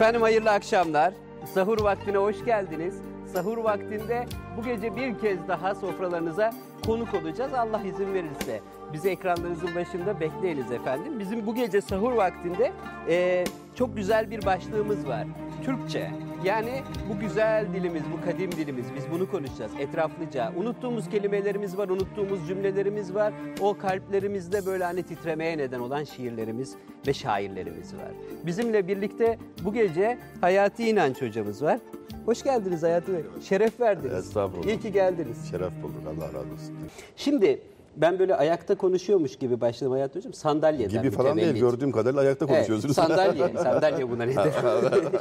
Efendim hayırlı akşamlar. Sahur vaktine hoş geldiniz. Sahur vaktinde bu gece bir kez daha sofralarınıza konuk olacağız Allah izin verirse. Bizi ekranlarınızın başında bekleyiniz efendim. Bizim bu gece sahur vaktinde eee, çok güzel bir başlığımız var. Türkçe. Yani bu güzel dilimiz, bu kadim dilimiz. Biz bunu konuşacağız etraflıca. Unuttuğumuz kelimelerimiz var, unuttuğumuz cümlelerimiz var. O kalplerimizde böyle hani titremeye neden olan şiirlerimiz ve şairlerimiz var. Bizimle birlikte bu gece Hayati İnanç hocamız var. Hoş geldiniz Hayati Bey. Şeref verdiniz. Estağfurullah. İyi ki geldiniz. Şeref bulduk. Allah razı olsun. Şimdi ben böyle ayakta konuşuyormuş gibi başladım Hayati Hocam. Sandalyeden Gibi falan değil. mütevellit. Gördüğüm kadarıyla ayakta Evet, konuşuyorsunuz. sandalye, sandalye buna ne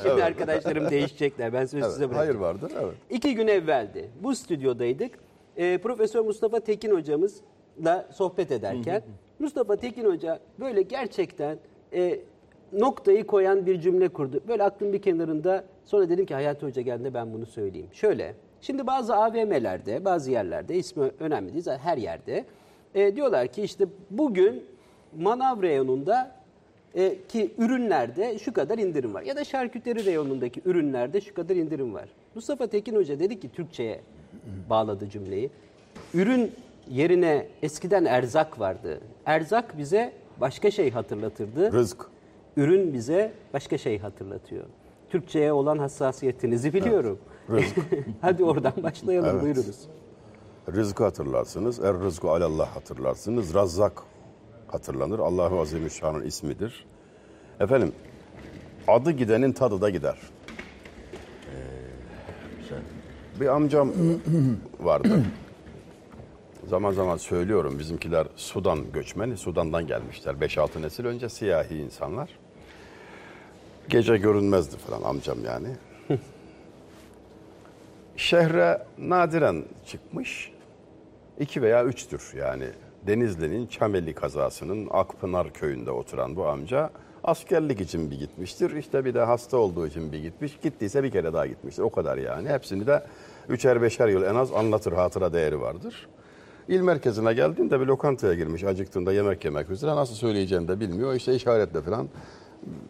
Şimdi arkadaşlarım değişecekler. Ben söz Evet, size bırakayım. hayır vardır. Evet. İki gün evveldi. Bu stüdyodaydık. Ee, Profesör Mustafa Tekin hocamızla sohbet ederken Mustafa Tekin hoca böyle gerçekten e, noktayı koyan bir cümle kurdu. Böyle aklım bir kenarında sonra dedim ki Hayati Hoca geldiğinde ben bunu söyleyeyim. Şöyle şimdi bazı AVM'lerde bazı yerlerde ismi önemli değil zaten her yerde e, diyorlar ki işte bugün manav reyonunda e, ki ürünlerde şu kadar indirim var. Ya da şarküteri reyonundaki ürünlerde şu kadar indirim var. Mustafa Tekin Hoca dedi ki Türkçe'ye bağladı cümleyi. Ürün yerine eskiden erzak vardı. Erzak bize başka şey hatırlatırdı. Rızk. Ürün bize başka şey hatırlatıyor. Türkçe'ye olan hassasiyetinizi biliyorum. Rızk. Hadi oradan başlayalım Evet. buyurunuz. Rızkı hatırlarsınız. Er rızku alallah hatırlarsınız. Razzak hatırlanır. Allahu Azimüşşan'ın ismidir. Efendim adı gidenin tadı da gider. Ee, bir amcam vardı. Zaman zaman söylüyorum bizimkiler Sudan göçmeni. Sudan'dan gelmişler. 5-6 nesil önce siyahi insanlar. Gece görünmezdi falan amcam yani. Şehre nadiren çıkmış. İki veya üçtür yani. Denizli'nin Çameli kazasının Akpınar köyünde oturan bu amca askerlik için bir gitmiştir. İşte bir de hasta olduğu için bir gitmiş. Gittiyse bir kere daha gitmiştir. O kadar yani. Hepsini de üçer beşer yıl en az anlatır. Hatıra değeri vardır. İl merkezine geldiğinde bir lokantaya girmiş. Acıktığında yemek yemek üzere. Nasıl söyleyeceğini de bilmiyor. İşte işaretle falan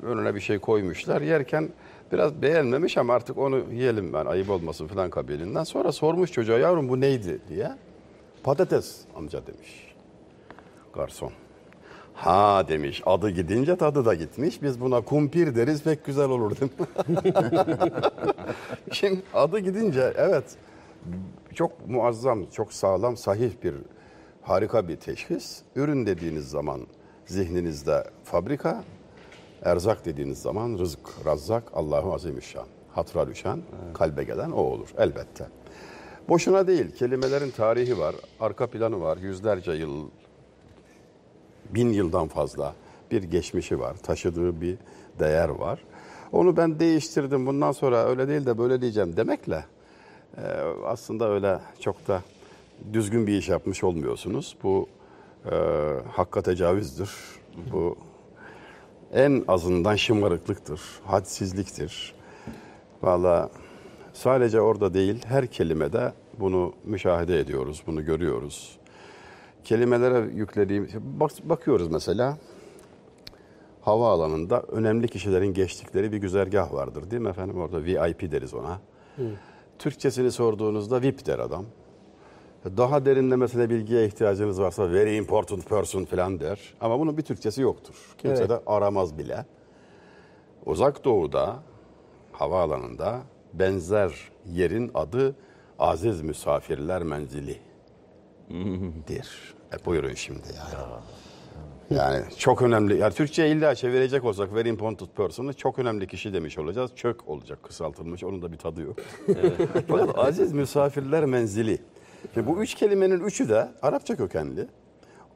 önüne bir şey koymuşlar. Yerken biraz beğenmemiş ama artık onu yiyelim ben ayıp olmasın falan kabilinden. Sonra sormuş çocuğa yavrum bu neydi diye. Patates amca demiş. Garson. Ha demiş adı gidince tadı da gitmiş. Biz buna kumpir deriz pek güzel olur demiş. Şimdi adı gidince evet çok muazzam, çok sağlam, sahih bir harika bir teşhis. Ürün dediğiniz zaman zihninizde fabrika, erzak dediğiniz zaman rızık, razzak, Allahu Azimüşşan. Hatıra düşen, kalbe gelen o olur elbette. Boşuna değil, kelimelerin tarihi var, arka planı var, yüzlerce yıl, bin yıldan fazla bir geçmişi var, taşıdığı bir değer var. Onu ben değiştirdim, bundan sonra öyle değil de böyle diyeceğim demekle e, aslında öyle çok da düzgün bir iş yapmış olmuyorsunuz. Bu e, hakka tecavüzdür. Bu en azından şımarıklıktır, hadsizliktir. Valla sadece orada değil, her kelimede bunu müşahede ediyoruz, bunu görüyoruz. Kelimelere yüklediğim, bak, bakıyoruz mesela, havaalanında önemli kişilerin geçtikleri bir güzergah vardır değil mi efendim? Orada VIP deriz ona. Türkçesini sorduğunuzda VIP der adam. Daha derinlemesine bilgiye ihtiyacınız varsa very important person falan der. Ama bunun bir Türkçesi yoktur. Kimse Evet. de aramaz bile. Uzak Doğu'da havaalanında benzer yerin adı Aziz Misafirler Menzili dir. E buyurun şimdi yani. Yani çok önemli. Yani Türkçe illa çevirecek olsak very important person'ı çok önemli kişi demiş olacağız. Çök olacak kısaltılmış. Onun da bir tadı yok. Fakat aziz misafirler menzili. Şimdi bu üç kelimenin üçü de Arapça kökenli.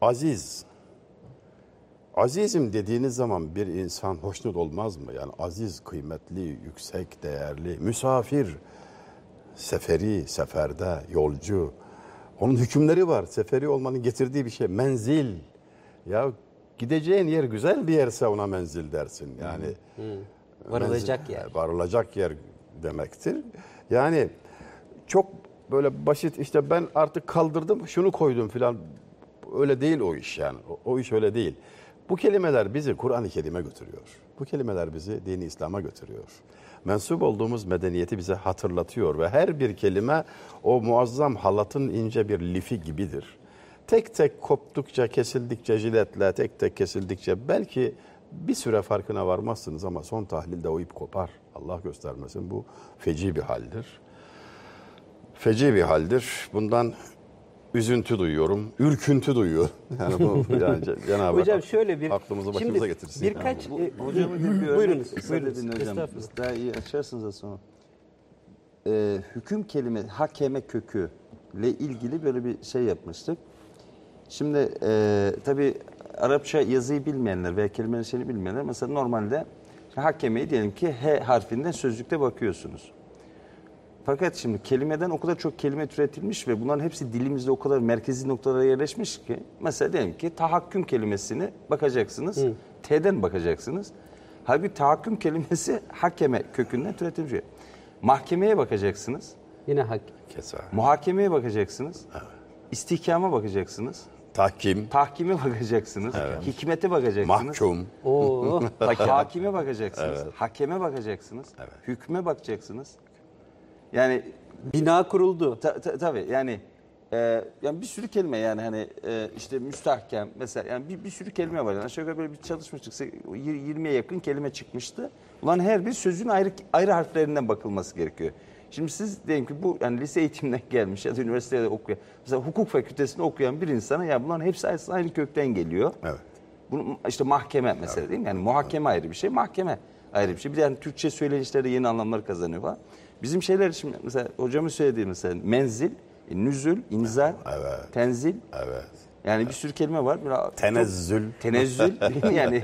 Aziz. Azizim dediğiniz zaman bir insan hoşnut olmaz mı? Yani aziz, kıymetli, yüksek, değerli, misafir, seferi, seferde, yolcu. Onun hükümleri var. Seferi olmanın getirdiği bir şey. Menzil. Ya gideceğin yer güzel bir yerse ona menzil dersin. Yani Varılacak menzil- yer. Varılacak yer demektir. Yani çok böyle basit işte ben artık kaldırdım şunu koydum filan öyle değil o iş yani. O, o iş öyle değil. Bu kelimeler bizi Kur'an-ı Kerim'e götürüyor. Bu kelimeler bizi dini İslam'a götürüyor. Mensup olduğumuz medeniyeti bize hatırlatıyor ve her bir kelime o muazzam halatın ince bir lifi gibidir. Tek tek koptukça, kesildikçe jiletle, tek tek kesildikçe belki bir süre farkına varmazsınız ama son tahlilde o ip kopar. Allah göstermesin bu feci bir haldir. Feci bir haldir. Bundan üzüntü duyuyorum, ürküntü duyuyorum. Yani bu yani Cenab-ı Hocam Hak şöyle bir aklımızı başımıza şimdi getirsin. birkaç Bu, e, hocamın gibi bir örnek hocam. Daha iyi açarsınız da sonra. Ee, hüküm kelime, hakeme kökü ile ilgili böyle bir şey yapmıştık. Şimdi e, tabii Arapça yazıyı bilmeyenler veya kelimenin şeyini bilmeyenler mesela normalde hakemeyi diyelim ki H harfinden sözlükte bakıyorsunuz. Fakat şimdi kelimeden o kadar çok kelime türetilmiş ve bunların hepsi dilimizde o kadar merkezi noktalara yerleşmiş ki mesela diyelim ki tahakküm kelimesini bakacaksınız. T'den bakacaksınız. Halbuki tahakküm kelimesi hakeme kökünden türetilmiş. Mahkemeye bakacaksınız. yine hak. Kesa. Muhakemeye bakacaksınız. İstihkama bakacaksınız. Tahkim, Tahkime bakacaksınız. Hikmete bakacaksınız. mahkum, Oo. Hakime bakacaksınız. Hakeme bakacaksınız. Hükme bakacaksınız. Yani Bina kuruldu. Ta, ta- tabii yani e, yani bir sürü kelime yani hani e, işte müstahkem mesela yani bir, bir sürü kelime var. Yani aşağı yukarı böyle bir çalışmıştık. Se- yir- 20'ye yakın kelime çıkmıştı. Ulan her bir sözün ayrı ayrı harflerinden bakılması gerekiyor. Şimdi siz diyelim ki bu yani lise eğitiminden gelmiş ya da üniversitede okuyan mesela hukuk fakültesinde okuyan bir insana ya bunların hepsi aynı kökten geliyor. Evet. Bunu işte mahkeme mesela değil mi? Yani muhakeme ayrı bir şey, mahkeme ayrı bir şey. Bir de yani Türkçe söyleyişlerde yeni anlamlar kazanıyor falan. Bizim şeyler şimdi mesela hocamın söylediği mesela menzil, e, nüzül, inzal, tenzil. evet. Yani bir sürü kelime var. Çok- Tenezzül. Tenezzül değil mi? Yani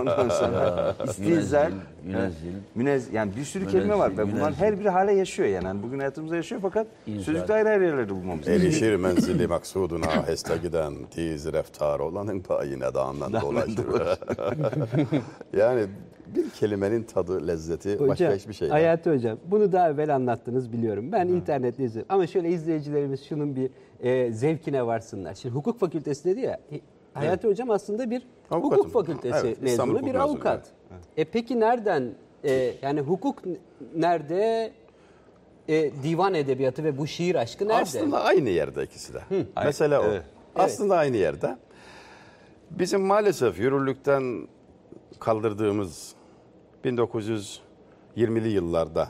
ondan sonra istinzal, Münezzil. münez yani bir sürü Münezzil, kelime var. Ve bunların münezzil. her biri hala yaşıyor yani. yani bugün hayatımızda yaşıyor fakat İnzal. sözlükte ayrı ayrı yerlerde bulmamız gerekiyor. Erişir menzili maksuduna heste giden tiz reftar olanın payine dağından dolaşır. yani bir kelimenin tadı, lezzeti başka Hocam, hiçbir şey. Hayati Hocam bunu daha evvel anlattınız biliyorum. Ben internette izledim. Ama şöyle izleyicilerimiz şunun bir e, zevkine varsınlar. Şimdi hukuk fakültesi dedi ya. e, Hayati Hocam aslında bir Avukatım. hukuk fakültesi Evet, mezunu bir Hukuk mezunu, avukat. E peki nereden e, yani hukuk nerede e, divan edebiyatı ve bu şiir aşkı nerede? Aslında aynı yerde ikisi de. Mesela o. Evet. Aslında aynı yerde. Bizim maalesef yürürlükten kaldırdığımız 1920'li yıllarda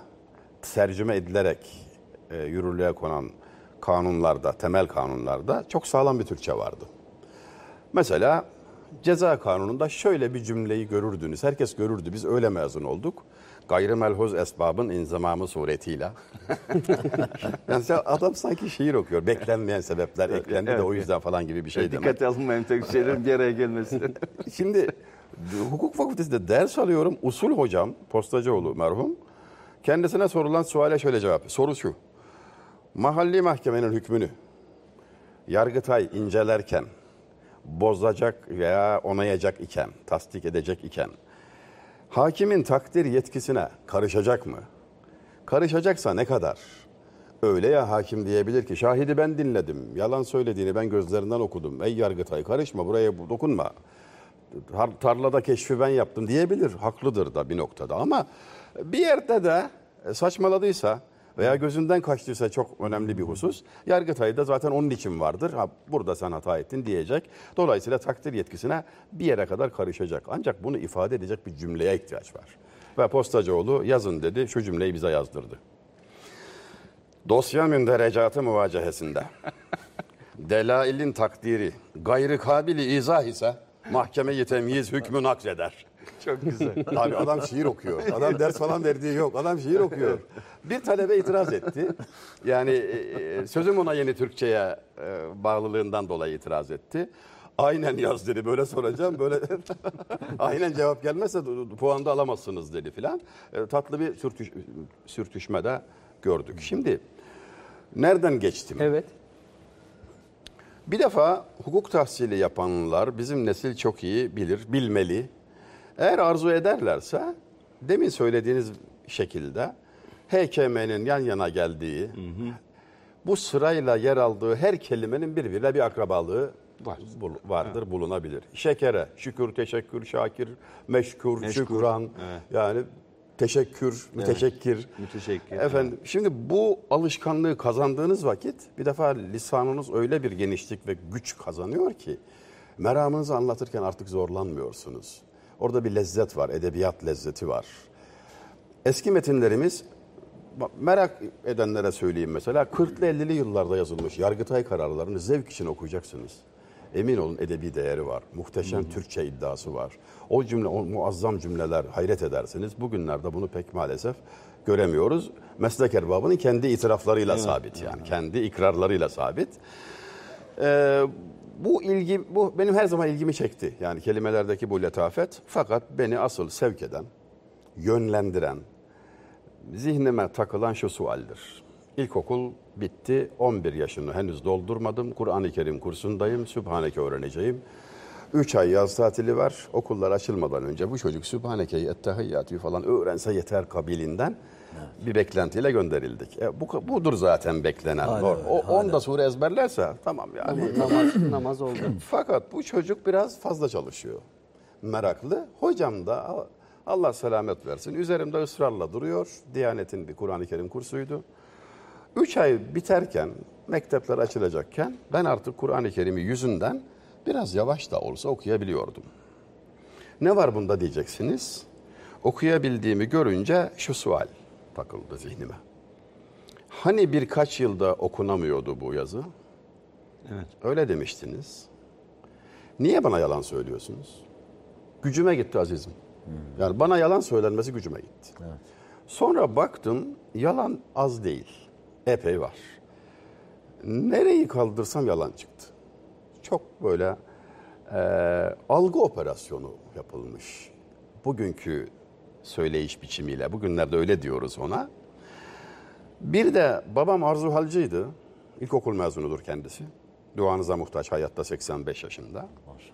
tercüme edilerek e, yürürlüğe konan kanunlarda, temel kanunlarda çok sağlam bir Türkçe vardı. Mesela ceza kanununda şöyle bir cümleyi görürdünüz. Herkes görürdü. Biz öyle mezun olduk. Gayrimelhoz esbabın inzamamı suretiyle. yani adam sanki şiir okuyor. Beklenmeyen sebepler eklendi de evet. o yüzden falan gibi bir şey demek. Dikkate alınmayan tek şeylerin araya gelmesi. Şimdi hukuk fakültesinde ders alıyorum. Usul hocam Postacıoğlu merhum. Kendisine sorulan suale şöyle cevap. Soru şu. Mahalli mahkemenin hükmünü Yargıtay incelerken bozacak veya onayacak iken, tasdik edecek iken hakimin takdir yetkisine karışacak mı? Karışacaksa ne kadar? Öyle ya hakim diyebilir ki şahidi ben dinledim. Yalan söylediğini ben gözlerinden okudum. Ey Yargıtay karışma buraya bu- dokunma. Tar- tarlada keşfi ben yaptım diyebilir. Haklıdır da bir noktada ama bir yerde de e, saçmaladıysa veya gözünden kaçtıysa çok önemli bir husus. Yargıtay da zaten onun için vardır. Ha, burada sen hata ettin diyecek. Dolayısıyla takdir yetkisine bir yere kadar karışacak. Ancak bunu ifade edecek bir cümleye ihtiyaç var. Ve Postacıoğlu yazın dedi şu cümleyi bize yazdırdı. Dosya münderecatı muvacehesinde delailin takdiri gayrı kabili izah ise mahkemeyi temyiz hükmü nakleder. Çok güzel. Abi adam şiir okuyor. Adam ders falan verdiği yok. Adam şiir okuyor. Bir talebe itiraz etti. Yani e, sözüm ona yeni Türkçe'ye e, bağlılığından dolayı itiraz etti. Aynen yaz dedi. Böyle soracağım. Böyle aynen cevap gelmezse puan da alamazsınız dedi filan. E, tatlı bir sürtüş, sürtüşme de gördük. Şimdi nereden geçtim? Evet. Bir defa hukuk tahsili yapanlar bizim nesil çok iyi bilir, bilmeli. Eğer arzu ederlerse demin söylediğiniz şekilde HKM'nin yan yana geldiği, bu sırayla yer aldığı her kelimenin birbiriyle bir akrabalığı Var. bul- vardır, bulunabilir. Şekere, şükür, teşekkür, şakir, meşkur, Meşkur, şükran. evet. Yani teşekkür, müteşekkir. müteşekkir, Efendim, şimdi bu alışkanlığı kazandığınız vakit bir defa lisanınız öyle bir genişlik ve güç kazanıyor ki meramınızı anlatırken artık zorlanmıyorsunuz. Orada bir lezzet var, edebiyat lezzeti var. Eski metinlerimiz merak edenlere söyleyeyim mesela 40'lı 50'li yıllarda yazılmış Yargıtay kararlarını zevk için okuyacaksınız. Emin olun edebi değeri var. Muhteşem Türkçe iddiası var. O cümle, o muazzam cümleler hayret edersiniz. Bugünlerde bunu pek maalesef göremiyoruz. Meslek erbabının kendi itiraflarıyla sabit yani. Kendi ikrarlarıyla sabit. Ee, bu ilgi, bu benim her zaman ilgimi çekti. Yani kelimelerdeki bu letafet. Fakat beni asıl sevk eden, yönlendiren, zihnime takılan şu sualdir. İlkokul bitti, 11 yaşını henüz doldurmadım. Kur'an-ı Kerim kursundayım, Sübhaneke öğreneceğim. 3 ay yaz tatili var. Okullar açılmadan önce bu çocuk Sübhaneke'yi, Ettehiyyatü'yü falan öğrense yeter kabilinden bir beklentiyle gönderildik. E, bu budur zaten beklenen. o, o, onu da sure ezberlerse tamam yani. namaz, namaz oldu. Fakat bu çocuk biraz fazla çalışıyor. Meraklı. Hocam da Allah selamet versin. Üzerimde ısrarla duruyor. Diyanet'in bir Kur'an-ı Kerim kursuydu. Üç ay biterken, mektepler açılacakken ben artık Kur'an-ı Kerim'i yüzünden biraz yavaş da olsa okuyabiliyordum. Ne var bunda diyeceksiniz. Okuyabildiğimi görünce şu sual takıldı zihnime. Hani birkaç yılda okunamıyordu bu yazı? Evet. Öyle demiştiniz. Niye bana yalan söylüyorsunuz? Gücüme gitti azizim. Yani bana yalan söylenmesi gücüme gitti. Sonra baktım yalan az değil. Epey var. Nereyi kaldırsam yalan çıktı. Çok böyle e, algı operasyonu yapılmış. Bugünkü söyleyiş biçimiyle. Bugünlerde öyle diyoruz ona. Bir de babam Arzu Halcı'ydı. İlkokul mezunudur kendisi. Duanıza muhtaç hayatta 85 yaşında.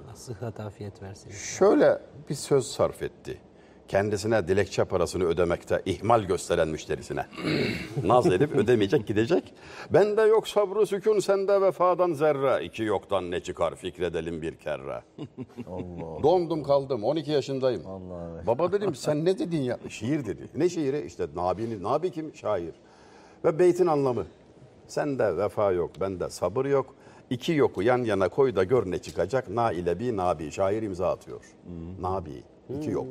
Allah sıhhat afiyet versin. Şöyle bir söz sarf etti. Kendisine dilekçe parasını ödemekte ihmal gösteren müşterisine. Naz edip ödemeyecek gidecek. Bende yok sabrı sükun sende vefadan zerre. İki yoktan ne çıkar fikredelim bir kerre. Dondum kaldım 12 yaşındayım. Baba dedim sen ne dedin ya? Şiir dedi. Ne şiiri? İşte Nabi'nin. Nabi kim? Şair. Ve beytin anlamı. Sende vefa yok, bende sabır yok. İki yoku yan yana koy da gör ne çıkacak. Na ile bi nabi. Şair imza atıyor. Nabi. iki yok.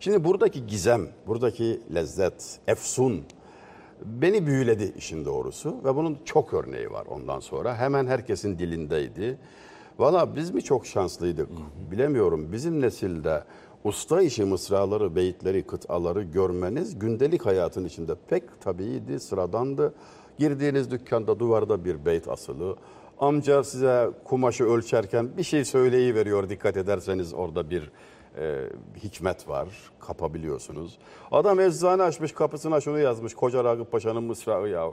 Şimdi buradaki gizem, buradaki lezzet, efsun beni büyüledi işin doğrusu. Ve bunun çok örneği var ondan sonra. Hemen herkesin dilindeydi. Valla biz mi çok şanslıydık bilemiyorum. Bizim nesilde usta işi mısraları, beyitleri, kıtaları görmeniz gündelik hayatın içinde pek tabiiydi, sıradandı. Girdiğiniz dükkanda duvarda bir beyt asılı. Amca size kumaşı ölçerken bir şey söyleyiveriyor dikkat ederseniz orada bir e, hikmet var. Kapabiliyorsunuz. Adam eczane açmış kapısına şunu yazmış. Koca Ragıp Paşa'nın mısrağı ya.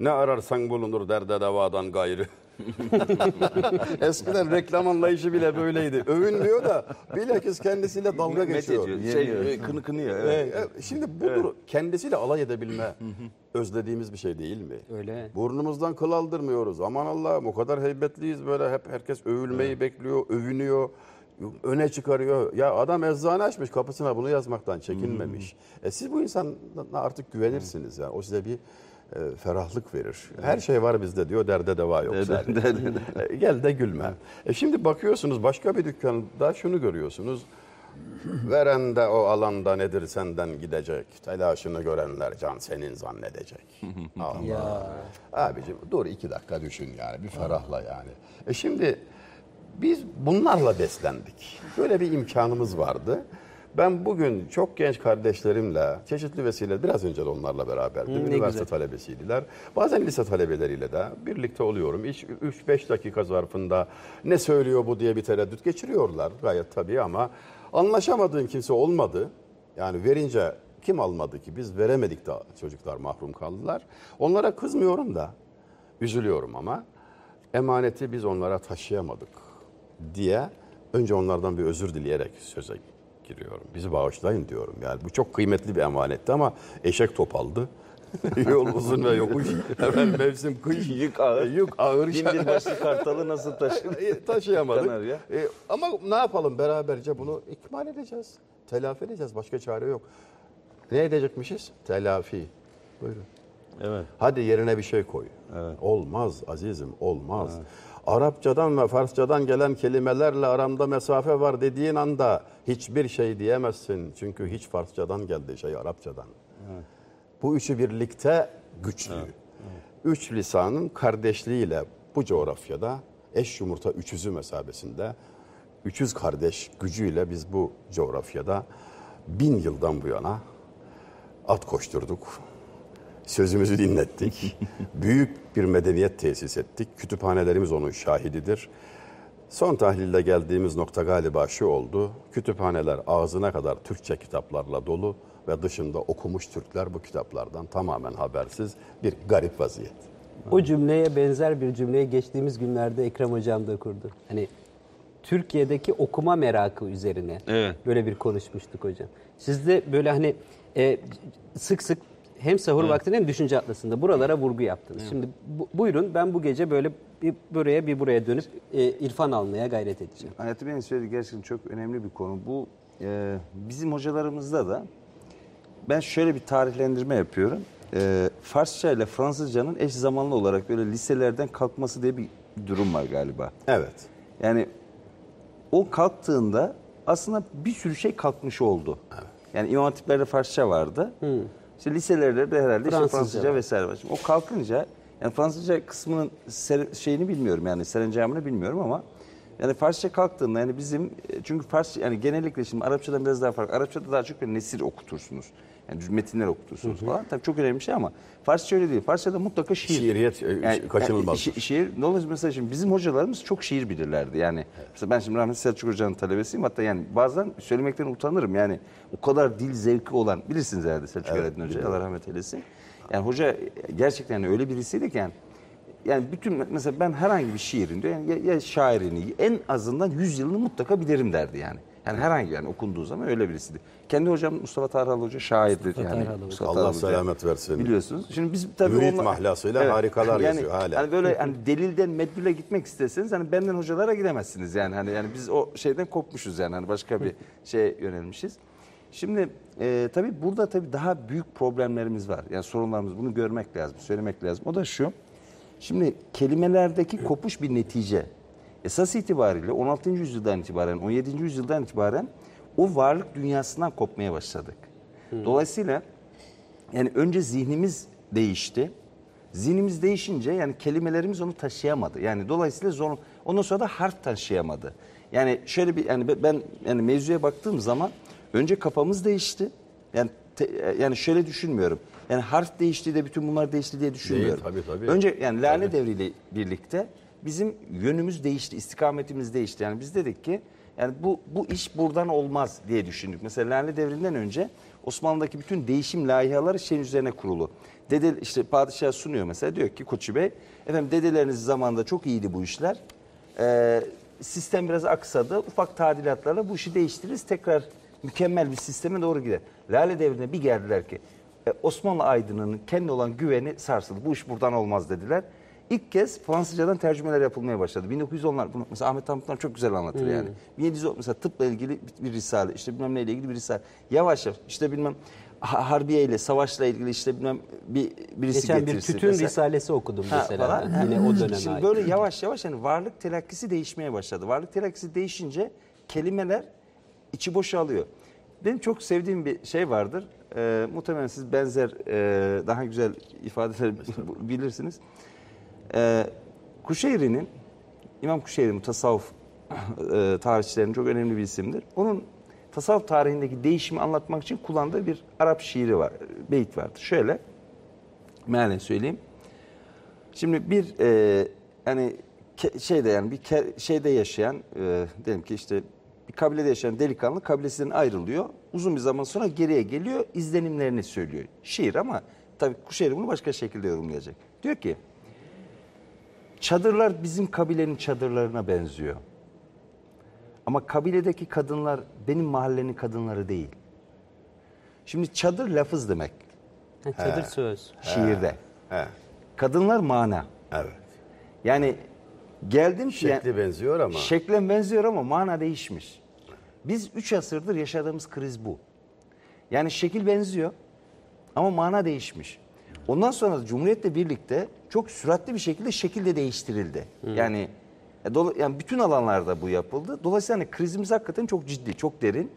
Ne ararsan bulunur derde devadan gayrı. Eskiden reklam anlayışı bile böyleydi. Övünmüyor da bilakis kendisiyle dalga geçiyor. Ediyor. Şey, kını kınıyor. Evet. Evet, Şimdi budur kendisiyle alay edebilme özlediğimiz bir şey değil mi? Öyle. Burnumuzdan kıl aldırmıyoruz. Aman Allah'ım o kadar heybetliyiz böyle hep herkes övülmeyi bekliyor, övünüyor. Öne çıkarıyor. Ya adam eczane açmış kapısına bunu yazmaktan çekinmemiş. E siz bu insana artık güvenirsiniz yani. O size bir e, ferahlık verir. Her şey var bizde diyor derde deva yok. sadece. E, Gel de gülme. E şimdi bakıyorsunuz başka bir dükkanda şunu görüyorsunuz. Veren de o alanda nedir senden gidecek. Telaşını görenler can senin zannedecek. Allah. Ya. Abicim dur iki dakika düşün yani bir ferahla yani. E şimdi biz bunlarla beslendik. Böyle bir imkanımız vardı. Ben bugün çok genç kardeşlerimle çeşitli vesile biraz önce de onlarla beraberdim. ne Üniversite güzel. talebesiydiler. Bazen lise talebeleriyle de birlikte oluyorum. Hiç 3-5 dakika zarfında ne söylüyor bu diye bir tereddüt geçiriyorlar gayet tabii ama anlaşamadığım kimse olmadı. Yani verince kim almadı ki? Biz veremedik de çocuklar mahrum kaldılar. Onlara kızmıyorum da üzülüyorum ama emaneti biz onlara taşıyamadık diye önce onlardan bir özür dileyerek söze giriyorum. Bizi bağışlayın diyorum. Yani bu çok kıymetli bir emanetti ama eşek topaldı. Yol uzun ve yokuş. Hemen mevsim kış. Yük ağır. Yük ağır. Binbir başlı kartalı nasıl taşır? E, taşıyamadık. Kanarya. E, ama ne yapalım beraberce bunu ikmal edeceğiz. Telafi edeceğiz. Başka çare yok. Ne edecekmişiz? Telafi. Buyurun. Evet. Hadi yerine bir şey koy. Olmaz azizim olmaz. Arapçadan ve Farsçadan gelen kelimelerle aramda mesafe var dediğin anda hiçbir şey diyemezsin. Çünkü hiç Farsçadan geldi şey Arapçadan. Bu üçü birlikte güçlü. Üç lisanın kardeşliğiyle bu coğrafyada eş yumurta üçüzü mesabesinde üçüz kardeş gücüyle biz bu coğrafyada bin yıldan bu yana at koşturduk. Sözümüzü dinlettik. Büyük bir medeniyet tesis ettik. Kütüphanelerimiz onun şahididir. Son tahlilde geldiğimiz nokta galiba şu oldu. Kütüphaneler ağzına kadar Türkçe kitaplarla dolu ve dışında okumuş Türkler bu kitaplardan tamamen habersiz bir garip vaziyet. O cümleye benzer bir cümleye geçtiğimiz günlerde Ekrem Hocam da kurdu. Hani Türkiye'deki okuma merakı üzerine Evet. böyle bir konuşmuştuk hocam. Siz de böyle hani e, sık sık hem sahur vaktinde hem düşünce atlasında buralara vurgu yaptınız. Şimdi bu- buyurun ben bu gece böyle bir buraya bir buraya dönüp e, irfan almaya gayret edeceğim. Hayati Bey'in söylediği gerçekten çok önemli bir konu. Bu e, bizim hocalarımızda da ben şöyle bir tarihlendirme yapıyorum. E, Farsça ile Fransızcanın eş zamanlı olarak böyle liselerden kalkması diye bir durum var galiba. Evet. Yani o kalktığında aslında bir sürü şey kalkmış oldu. Yani İmam Hatiplerde Farsça vardı. İşte liselerde de herhalde işte Fransızca Fransızca var. vesaire var. Şimdi o kalkınca yani Fransızca kısmının ser- şeyini bilmiyorum yani serencamını bilmiyorum ama yani Farsça kalktığında yani bizim çünkü Farsça yani genellikle şimdi Arapçadan biraz daha farklı. Arapçada daha çok bir nesir okutursunuz. Yani metinler okutursunuz falan. Tabii çok önemli bir şey ama Farsça öyle değil. Farsçada mutlaka şiir. Şiiriyet, e, kaçınılmaz. şi- şiir, ne olur mesela şimdi bizim hocalarımız çok şiir bilirlerdi. Yani mesela ben şimdi rahmetli Selçuk Hoca'nın talebesiyim. Hatta yani bazen söylemekten utanırım. Yani o kadar dil zevki olan bilirsiniz herhalde Selçuk evet, Hoca. Allah rahmet eylesin. Yani hoca gerçekten yani öyle birisiydi ki yani yani bütün mesela ben herhangi bir şiirin diyor yani ya, ya şairini en azından 100 yılını mutlaka bilirim derdi yani. Yani herhangi yani okunduğu zaman öyle birisiydi. Kendi hocam Mustafa Tarhal Hoca şairdi Mustafa yani. Tarhal. Mustafa Allah Tarhal Hoca. selamet versin. Biliyorsunuz. Şimdi biz tabii Mürit onunla- mahlasıyla harikalar yazıyor hala. Hani böyle hani delilden meddule gitmek isteseniz hani benden hocalara gidemezsiniz yani hani yani biz o şeyden kopmuşuz yani hani başka bir şeye yönelmişiz. Şimdi e, tabii burada tabii daha büyük problemlerimiz var. Yani sorunlarımız bunu görmek lazım, söylemek lazım. O da şu. Şimdi kelimelerdeki kopuş bir netice. Esas itibariyle 16. yüzyıldan itibaren, 17. yüzyıldan itibaren o varlık dünyasından kopmaya başladık. Dolayısıyla yani önce zihnimiz değişti. Zihnimiz değişince yani kelimelerimiz onu taşıyamadı. Yani dolayısıyla zor, ondan sonra da harf taşıyamadı. Yani şöyle bir yani ben yani mevzuya baktığım zaman önce kafamız değişti. Yani te- yani şöyle düşünmüyorum. Yani harf değişti de bütün bunlar değişti diye düşünmüyorum. tabii, tabii. Önce yani Lale Devri'yle birlikte bizim yönümüz değişti, istikametimiz değişti. Yani biz dedik ki yani bu bu iş buradan olmaz diye düşündük. Mesela Lale Devri'nden önce Osmanlı'daki bütün değişim layihaları şeyin üzerine kurulu. Dede işte padişah sunuyor mesela diyor ki Koçi Bey efendim dedeleriniz zamanında çok iyiydi bu işler. Ee, sistem biraz aksadı. Ufak tadilatlarla bu işi değiştiririz. Tekrar mükemmel bir sisteme doğru gider. Lale Devri'ne bir geldiler ki e, Osmanlı aydınının kendi olan güveni sarsıldı. Bu iş buradan olmaz dediler. İlk kez Fransızcadan tercümeler yapılmaya başladı. 1910'lar bunu mesela Ahmet Hamit çok güzel anlatır yani. 1710 mesela tıpla ilgili bir, bir risale, işte bilmem neyle ilgili bir risale. Yavaş yavaş işte bilmem ha- harbiye ile savaşla ilgili işte bilmem bir birisi Geçen bir getirisi. tütün mesela. risalesi okudum Ha, mesela. falan. Yine o döneme Şimdi ait. böyle yavaş yavaş yani varlık telakkisi değişmeye başladı. Varlık telakkisi değişince kelimeler içi boşalıyor. Benim çok sevdiğim bir şey vardır. Ee, muhtemelen siz benzer e, daha güzel ifadeler bilirsiniz. Ee, Kuşeyri'nin İmam Kuşeyri tasavvuf e, tarihçilerinin çok önemli bir isimdir. Onun tasavvuf tarihindeki değişimi anlatmak için kullandığı bir Arap şiiri var, beyit vardır. Şöyle, mealen söyleyeyim. Şimdi bir e, yani ke- şeyde yani bir ke- şeyde yaşayan e, diyelim ki işte bir kabilede yaşayan delikanlı kabilesinden ayrılıyor. Uzun bir zaman sonra geriye geliyor, izlenimlerini söylüyor. Şiir ama tabii Kuşeyri bunu başka şekilde yorumlayacak. Diyor ki Çadırlar bizim kabilenin çadırlarına benziyor. Ama kabiledeki kadınlar benim mahallenin kadınları değil. Şimdi çadır lafız demek. Ha, çadır söz. şiirde. He, Kadınlar mana. evet. Yani geldim ki yani- Şekli benziyor ama. Şeklen benziyor ama mana değişmiş. Biz 3 asırdır yaşadığımız kriz bu. Yani şekil benziyor ama mana değişmiş. Ondan sonra Cumhuriyet'le birlikte çok süratli bir şekilde şekil de değiştirildi. Yani e, yani bütün alanlarda bu yapıldı. Dolayısıyla hani krizimiz hakikaten çok ciddi, çok derin.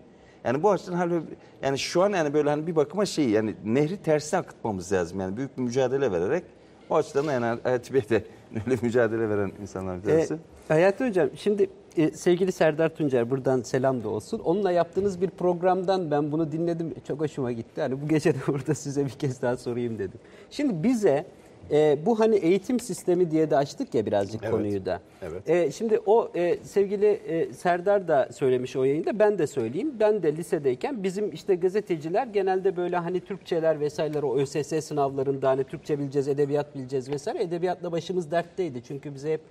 Yani bu açıdan hani yani şu an yani böyle hani bir bakıma şey yani nehri tersine akıtmamız lazım. Yani büyük bir mücadele vererek o açıdan da yani Hayati Bey de öyle mücadele veren insanlar bir E, tanesi. Hayati Hocam şimdi e, sevgili Serdar Tuncer buradan selam da olsun. Onunla yaptığınız bir programdan ben bunu dinledim. Çok hoşuma gitti. Hani bu gece de burada size bir kez daha sorayım dedim. Şimdi bize e, bu hani eğitim sistemi diye de açtık ya birazcık Evet. konuyu da. Evet. E, şimdi o e, sevgili e, Serdar da söylemiş o yayında. Ben de söyleyeyim. Ben de lisedeyken bizim işte gazeteciler genelde böyle hani Türkçeler vesaireler o ÖSS sınavlarında hani Türkçe bileceğiz, edebiyat bileceğiz vesaire. Edebiyatla başımız dertteydi. Çünkü bize hep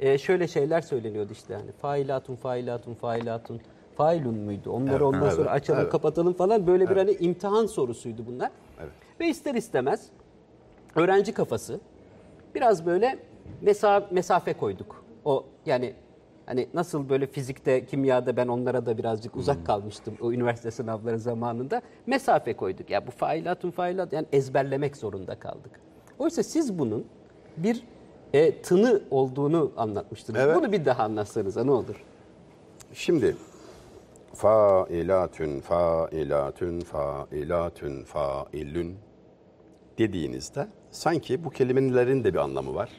e, şöyle şeyler söyleniyordu işte hani failatun failatun failatun failun muydu? Onları Evet, ondan evet, sonra açalım evet. kapatalım falan böyle bir hani imtihan sorusuydu bunlar. Evet. Ve ister istemez öğrenci kafası biraz böyle mesa mesafe koyduk. O yani hani nasıl böyle fizikte, kimyada ben onlara da birazcık uzak kalmıştım o üniversite sınavları zamanında. Mesafe koyduk. Ya bu failatun failat yani ezberlemek zorunda kaldık. Oysa siz bunun bir e, tını olduğunu anlatmıştınız. Evet. Bunu bir daha anlatsanıza ne olur? Şimdi failatün failatün failatün failün dediğinizde sanki bu kelimelerin de bir anlamı var.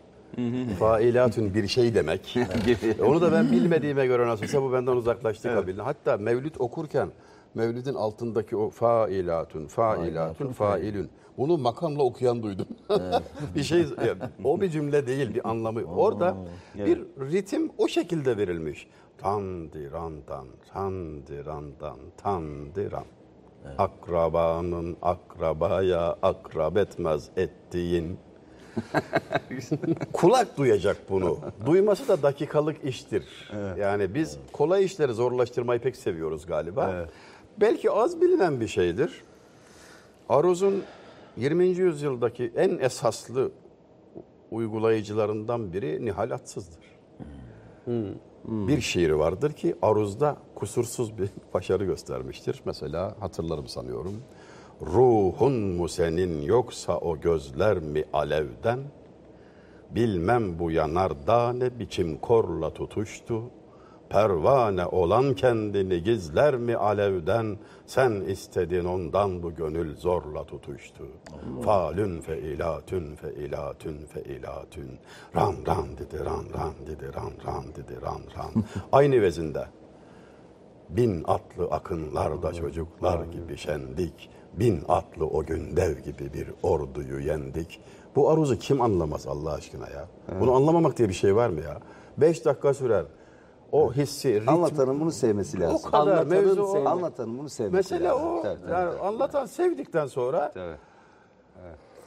Failatün bir şey demek. Onu da ben bilmediğime göre nasılsa bu benden uzaklaştı kabile. Hatta mevlüt okurken mevlüdün altındaki o failatün failatün failün bunu makamla okuyan duydum. bir şey o bir cümle değil bir anlamı. Orada bir ritim o şekilde verilmiş. Tandirandan, tandirandan, tandiran. Akrabanın akrabaya akrab etmez ettiğin. Kulak duyacak bunu. Duyması da dakikalık iştir. Yani biz kolay işleri zorlaştırmayı pek seviyoruz galiba. Belki az bilinen bir şeydir. Aruz'un 20. yüzyıldaki en esaslı uygulayıcılarından biri Nihal Atsız'dır. Bir şiiri vardır ki Aruz'da kusursuz bir başarı göstermiştir. Mesela hatırlarım sanıyorum. Ruhun mu senin yoksa o gözler mi alevden? Bilmem bu yanarda ne biçim korla tutuştu. Pervane olan kendini gizler mi alevden? Sen istedin ondan bu gönül zorla tutuştu. Falün feilatün feilatün feilatün. Ran ran dedi ran ran dedi ran ran dedi ran ran. Aynı vezinde. Bin atlı akınlarda çocuklar gibi şendik. Bin atlı o gün dev gibi bir orduyu yendik. Bu aruzu kim anlamaz Allah aşkına ya? Bunu anlamamak diye bir şey var mı ya? Beş dakika sürer. O hissi, ritmi. Anlatanın bunu sevmesi lazım. O kadar Anlatanın mevzu o. Anlatanın bunu sevmesi Mesele lazım. o. Tabii, tabii. Yani anlatan sevdikten sonra Tabii.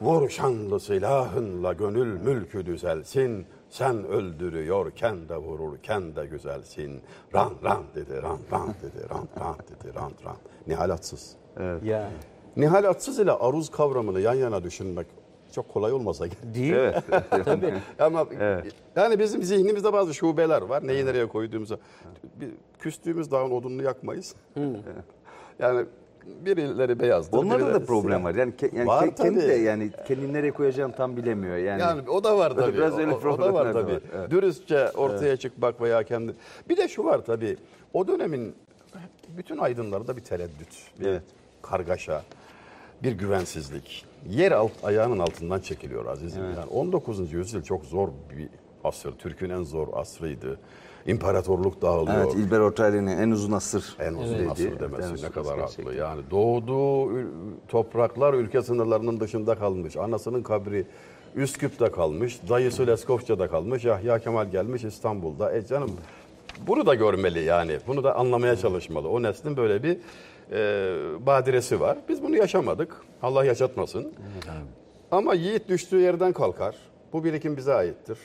Vur şanlı silahınla gönül mülkü düzelsin. Sen öldürüyorken de vururken de güzelsin. Ran ran dedi, ran ran dedi, ran ran dedi, ran ran. Nihal Atsız. Ya Nihal Atsız ile aruz kavramını yan yana düşünmek çok kolay olmasa gerek. değil. Evet. Tabii. Ama yani bizim zihnimizde bazı şubeler var. Neyi nereye koyduğumuzu. Bir küstüğümüz dağın odununu yakmayız. yani birileri beyazdır. Onlarda birileri da problem siyah. var. Yani, ke, yani Var ke- kendi tabii. de yani kendini nereye koyacağını tam bilemiyor. Yani, Yani o da var tabii. Biraz öyle o, o da var tabii. var, evet. Dürüstçe ortaya çıkmak veya kendi. Bir de şu var tabii. O dönemin bütün aydınlarda bir tereddüt, bir Evet. kargaşa, bir güvensizlik. Yer alt ayağının altından çekiliyor azizim. Yani 19. yüzyıl çok zor bir asır. Türk'ün en zor asrıydı. İmparatorluk dağılıyor. Evet, İlber Ortaylı'nın en uzun asır. En uzun dediği, asır evet, demesi ne uzun kadar asır haklı. gerçekten. Yani doğduğu topraklar ülke sınırlarının dışında kalmış. Anasının kabri Üsküp'te kalmış. Dayısı Leskovça'da kalmış. Yahya Kemal gelmiş İstanbul'da. E canım bunu da görmeli yani. Bunu da anlamaya çalışmalı. O neslin böyle bir e, badiresi var. Biz bunu yaşamadık. Allah yaşatmasın. Ama yiğit düştüğü yerden kalkar. Bu birikim bize aittir.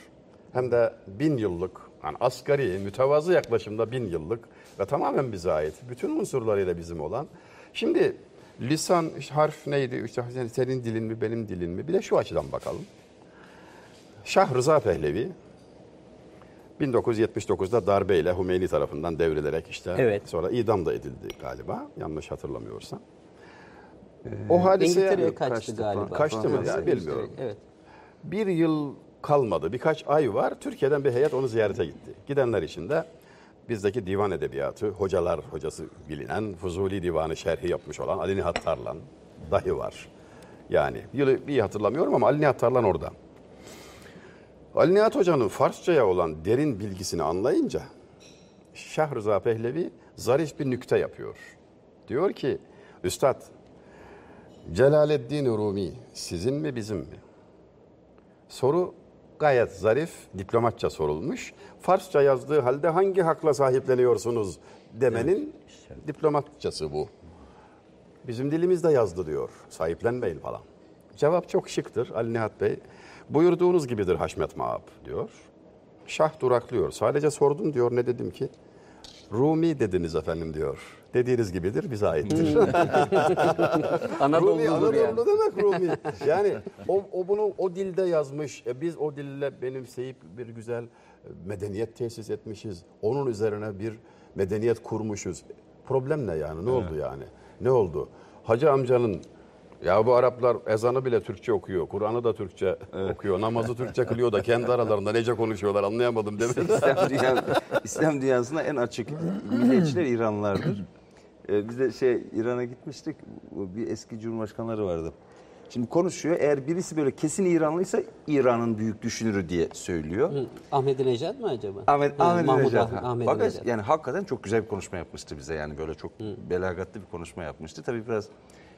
Hem de bin yıllık, yani asgari, mütevazı yaklaşımda bin yıllık ve tamamen bize ait. Bütün unsurlarıyla bizim olan. Şimdi Lisan harf neydi? İşte senin dilin mi benim dilin mi? Bir de şu açıdan bakalım. Şah Rıza Pehlevi 1979'da darbeyle Hümeyni tarafından devrilerek işte Evet. sonra idam da edildi galiba. Yanlış hatırlamıyorsam. o hadiseye İngiltere'ye kaçtı, kaçtı galiba. Kaçtı mı? Fransa, Ya bilmiyorum. Evet. bir yıl kalmadı. Birkaç ay var. Türkiye'den bir heyet onu ziyarete gitti. Gidenler içinde bizdeki divan edebiyatı, hocalar hocası bilinen Fuzuli Divanı şerhi yapmış olan Ali Nihat Tarlan dahi var. Yani yılı iyi hatırlamıyorum ama Ali Nihat Tarlan orada. Ali Nihat Hoca'nın Farsçaya olan derin bilgisini anlayınca Şah Rıza Pehlevi zarif bir nükte yapıyor. Diyor ki, Üstad, Celaleddin Rumi sizin mi bizim mi? Soru gayet zarif, diplomatça sorulmuş. Farsça yazdığı halde hangi hakla sahipleniyorsunuz demenin diplomatçası bu. Bizim dilimizde yazdı diyor. Sahiplenmeyin falan. Cevap çok şıktır Ali Nihat Bey. Buyurduğunuz gibidir Haşmet Maab diyor. Şah duraklıyor. Sadece sordum diyor. Ne dedim ki? Rumi dediniz efendim diyor. Dediğiniz gibidir bize aittir. Rumi Anadolu'dur yani. Anadolu demek Rumi. Yani o, o bunu o dilde yazmış. E biz o dille benimseyip bir güzel e, medeniyet tesis etmişiz. Onun üzerine bir medeniyet kurmuşuz. Problem ne yani? Ne oldu yani? Ne oldu? Hacı amcanın ya bu Araplar ezanı bile Türkçe okuyor. Kur'an'ı da Türkçe okuyor. Namazı Türkçe kılıyor da kendi aralarında nece konuşuyorlar anlayamadım demedim. İslam, dünya, İslam dünyasında en açık milliyetçiler İranlılardır. Ee, biz de şey İran'a gitmiştik. Bir eski cumhurbaşkanları vardı. Şimdi konuşuyor. Eğer birisi böyle kesin İranlıysa İran'ın büyük düşünürü diye söylüyor. Ahmedinejad mı acaba? Ahmet, Ahmet Mahmut Necdet. Ah- Ahmet Fakat Necdet. yani hakikaten çok güzel bir konuşma yapmıştı bize yani böyle çok belagatlı bir konuşma yapmıştı. Tabii biraz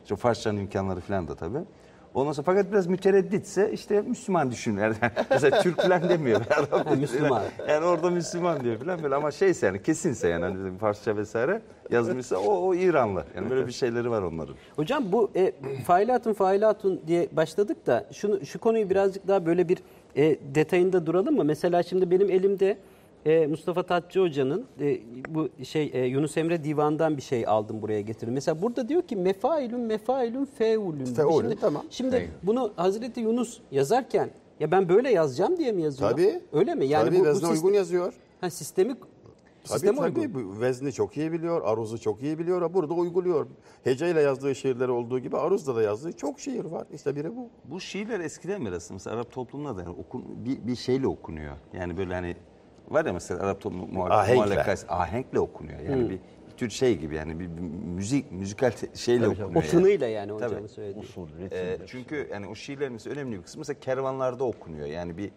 işte Farsçanın imkanları falan da tabii. Ondan sonra fakat biraz müteredditse işte Müslüman düşünür. Mesela Türk falan demiyor. Müslüman. Yani orada Müslüman diyor falan böyle ama şeyse yani kesinse yani hani Farsça vesaire yazmışsa o, o İranlı. Yani böyle bir şeyleri var onların. Hocam bu e, failatun failatun diye başladık da şunu şu konuyu birazcık daha böyle bir e, detayında duralım mı? Mesela şimdi benim elimde e, Mustafa Tatçı Hoca'nın e, bu şey e, Yunus Emre Divan'dan bir şey aldım buraya getirdim. Mesela burada diyor ki mefailun mefailun feulun. Feulün, Şimdi, tamam. Şimdi bunu Hazreti Yunus yazarken ya ben böyle yazacağım diye mi yazıyor? Tabii. Öyle mi? Yani tabii bu, bu vezne sistem- uygun yazıyor. ha, sistemi Tabii sisteme tabii uygun. bu vezni çok iyi biliyor, aruzu çok iyi biliyor. Burada uyguluyor. Heceyle yazdığı şiirleri olduğu gibi aruzda da yazdığı çok şiir var. İşte biri bu. Bu şiirler eskiden aslında mesela Arap toplumunda da yani okun, bir, bir şeyle okunuyor. Yani böyle hani var ya mesela Arap toplumu muha- Ahenkle. okunuyor. Yani bir, bir tür şey gibi yani bir, bir müzik müzikal te- şeyle okunuyor. O yani. tınıyla yani Tabii. hocamın söylediği. Ee, çünkü yani o şiirlerin mesela önemli bir kısmı mesela kervanlarda okunuyor. Yani bir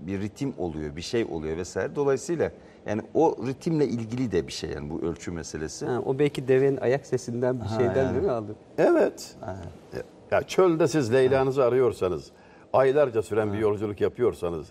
bir ritim oluyor, bir şey oluyor vesaire. Dolayısıyla yani o ritimle ilgili de bir şey yani bu ölçü meselesi. Ha, o belki devenin ayak sesinden bir şeyden yani. değil mi aldın? Evet. Ya çölde siz Leyla'nızı arıyorsanız, aylarca süren bir yolculuk yapıyorsanız,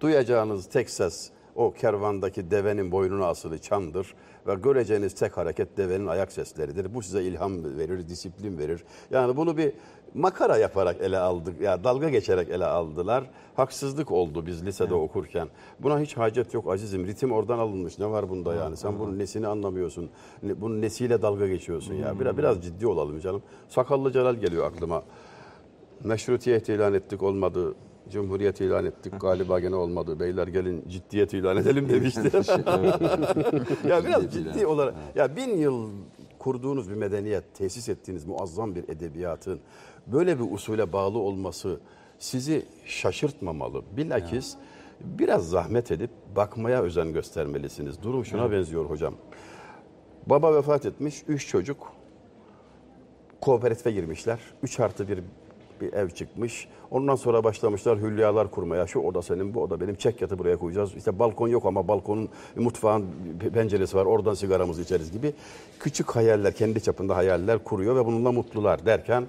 duyacağınız tek ses o kervandaki devenin boynuna asılı çandır ve göreceğiniz tek hareket devenin ayak sesleridir. Bu size ilham verir, disiplin verir. Yani bunu bir makara yaparak ele aldık, ya dalga geçerek ele aldılar. Haksızlık oldu biz lisede okurken. Buna hiç hacet yok azizim. Ritim oradan alınmış. Ne var bunda yani? Sen bunun nesini anlamıyorsun? Bunun nesiyle dalga geçiyorsun ya? Biraz biraz ciddi olalım canım. Sakallı Celal geliyor aklıma. Meşrutiyet ilan ettik olmadı. Cumhuriyet ilan ettik galiba gene olmadı. Beyler gelin ciddiyet ilan edelim demişti. ya biraz ciddi olarak ya bin yıl kurduğunuz bir medeniyet, tesis ettiğiniz muazzam bir edebiyatın böyle bir usule bağlı olması sizi şaşırtmamalı. Bilakis biraz zahmet edip bakmaya özen göstermelisiniz. Durum şuna benziyor hocam. Baba vefat etmiş, üç çocuk kooperatife girmişler. Üç artı bir bir ev çıkmış. Ondan sonra başlamışlar hülyalar kurmaya. Şu oda senin, bu oda benim. Çek yatı buraya koyacağız. İşte balkon yok ama balkonun mutfağın penceresi var. Oradan sigaramızı içeriz gibi. Küçük hayaller, kendi çapında hayaller kuruyor ve bununla mutlular derken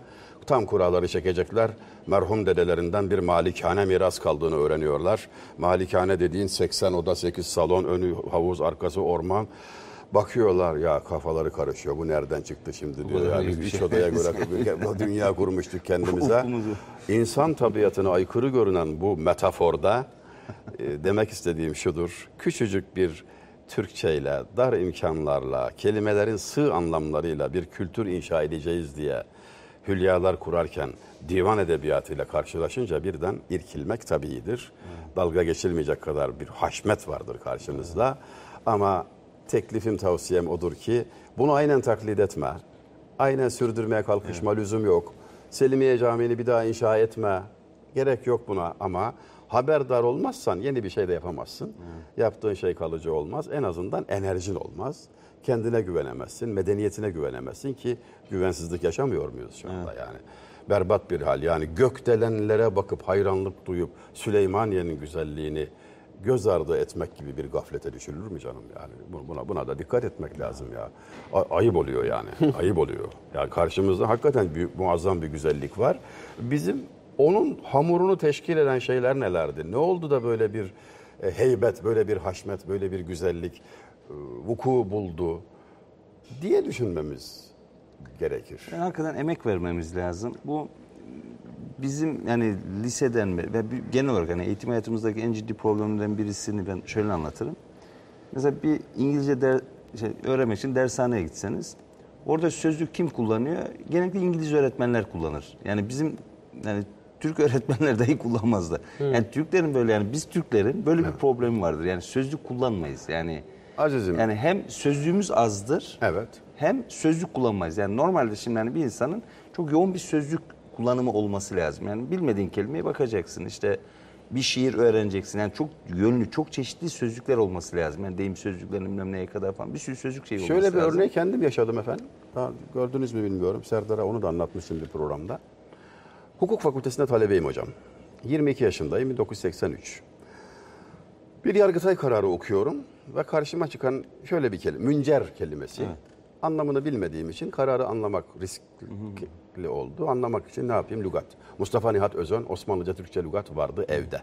tam kuralları çekecekler. Merhum dedelerinden bir malikane miras kaldığını öğreniyorlar. Malikane dediğin 80 oda, 8 salon, önü havuz, arkası orman. Bakıyorlar ya kafaları karışıyor. Bu nereden çıktı şimdi diyor. Ya biz üç odaya göre dünya kurmuştuk kendimize. İnsan tabiatına aykırı görünen bu metaforda e, demek istediğim şudur. Küçücük bir Türkçeyle, dar imkanlarla, kelimelerin sığ anlamlarıyla bir kültür inşa edeceğiz diye hülyalar kurarken divan edebiyatıyla karşılaşınca birden irkilmek tabiidir. Dalga geçilmeyecek kadar bir haşmet vardır karşınızda. Ama teklifim tavsiyem odur ki bunu aynen taklit etme. Aynen sürdürmeye kalkışma lüzum yok. Selimiye Camii'ni bir daha inşa etme. Gerek yok buna ama haberdar olmazsan yeni bir şey de yapamazsın. Yaptığın şey kalıcı olmaz. En azından enerjin olmaz. Kendine güvenemezsin, medeniyetine güvenemezsin ki güvensizlik yaşamıyor muyuz şu anda yani? Berbat bir hal yani gökdelenlere bakıp hayranlık duyup Süleymaniye'nin güzelliğini göz ardı etmek gibi bir gaflete düşülür mü canım yani? Bu- Buna buna da dikkat etmek lazım ya. Ayıp oluyor yani. ayıp oluyor. Yani karşımızda hakikaten büyük muazzam bir güzellik var. Bizim onun hamurunu teşkil eden şeyler nelerdi? Ne oldu da böyle bir e, heybet, böyle bir haşmet, böyle bir güzellik e, vuku buldu diye düşünmemiz gerekir. Yani hakikaten emek vermemiz lazım. Bu bizim yani liseden ve genel olarak hani eğitim hayatımızdaki en ciddi problemlerden birisini ben şöyle anlatırım. Mesela bir İngilizce der, şey, öğrenmek için dershaneye gitseniz orada sözlük kim kullanıyor? Genellikle İngiliz öğretmenler kullanır. Yani bizim yani Türk öğretmenler dahi kullanmazlar. Yani Türklerin böyle yani biz Türklerin böyle bir problemi vardır. Yani sözlük kullanmayız. Yani Azizim. yani hem sözlüğümüz azdır. Evet. Hem sözlük kullanmayız. Yani normalde şimdi hani bir insanın çok yoğun bir sözlük kullanımı olması lazım. Yani bilmediğin kelimeye bakacaksın. İşte bir şiir öğreneceksin. Yani çok yönlü, çok çeşitli sözlükler olması lazım. Yani deyim sözlüklerinin bilmem neye kadar falan bir sürü sözlük şeyi olması Şöyle bir örneği kendim yaşadım efendim. Daha gördünüz mü bilmiyorum. Serdar'a onu da anlatmıştım bir programda. Hukuk fakültesinde talebeyim hocam. 22 yaşındayım, 1983. Bir yargıtay kararı okuyorum ve karşıma çıkan şöyle bir kelime, müncer kelimesi. Anlamını bilmediğim için kararı anlamak riskli oldu. Anlamak için ne yapayım? Lugat. Mustafa Nihat Özön, Osmanlıca Türkçe lugat vardı evde.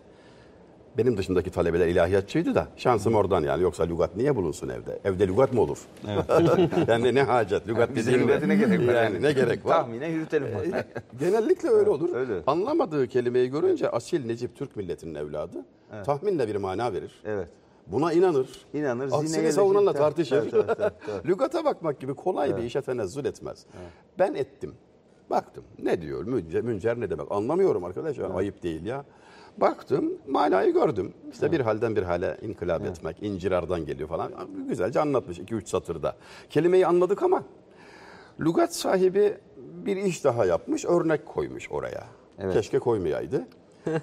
Benim dışındaki talebeler ilahiyatçıydı da şansım oradan yani. Yoksa lügat niye bulunsun evde? Evde lügat mı olur? yani ne hacet? Lügat Bize değil mi? lügatine gerek var. Yani ne gerek var? Tahminen yürütelim. E, Genellikle öyle olur. Öyle. Anlamadığı kelimeyi görünce asil Necip Türk milletinin evladı tahminle bir mana verir. evet. Buna inanır. İnanır, Aksini savunanla tartışır. tabii, tabii, tabii. Lügata bakmak gibi kolay bir işe tenezzül etmez. Ben ettim. Baktım. Ne diyor? Müncer, müncer ne demek? Anlamıyorum arkadaş. Yani Ayıp değil ya. Baktım, manayı gördüm. İşte bir halden bir hale inkılap etmek, incirardan geliyor falan. Güzelce anlatmış 2-3 satırda. Kelimeyi anladık ama Lugat sahibi bir iş daha yapmış, örnek koymuş oraya. Keşke koymayaydı.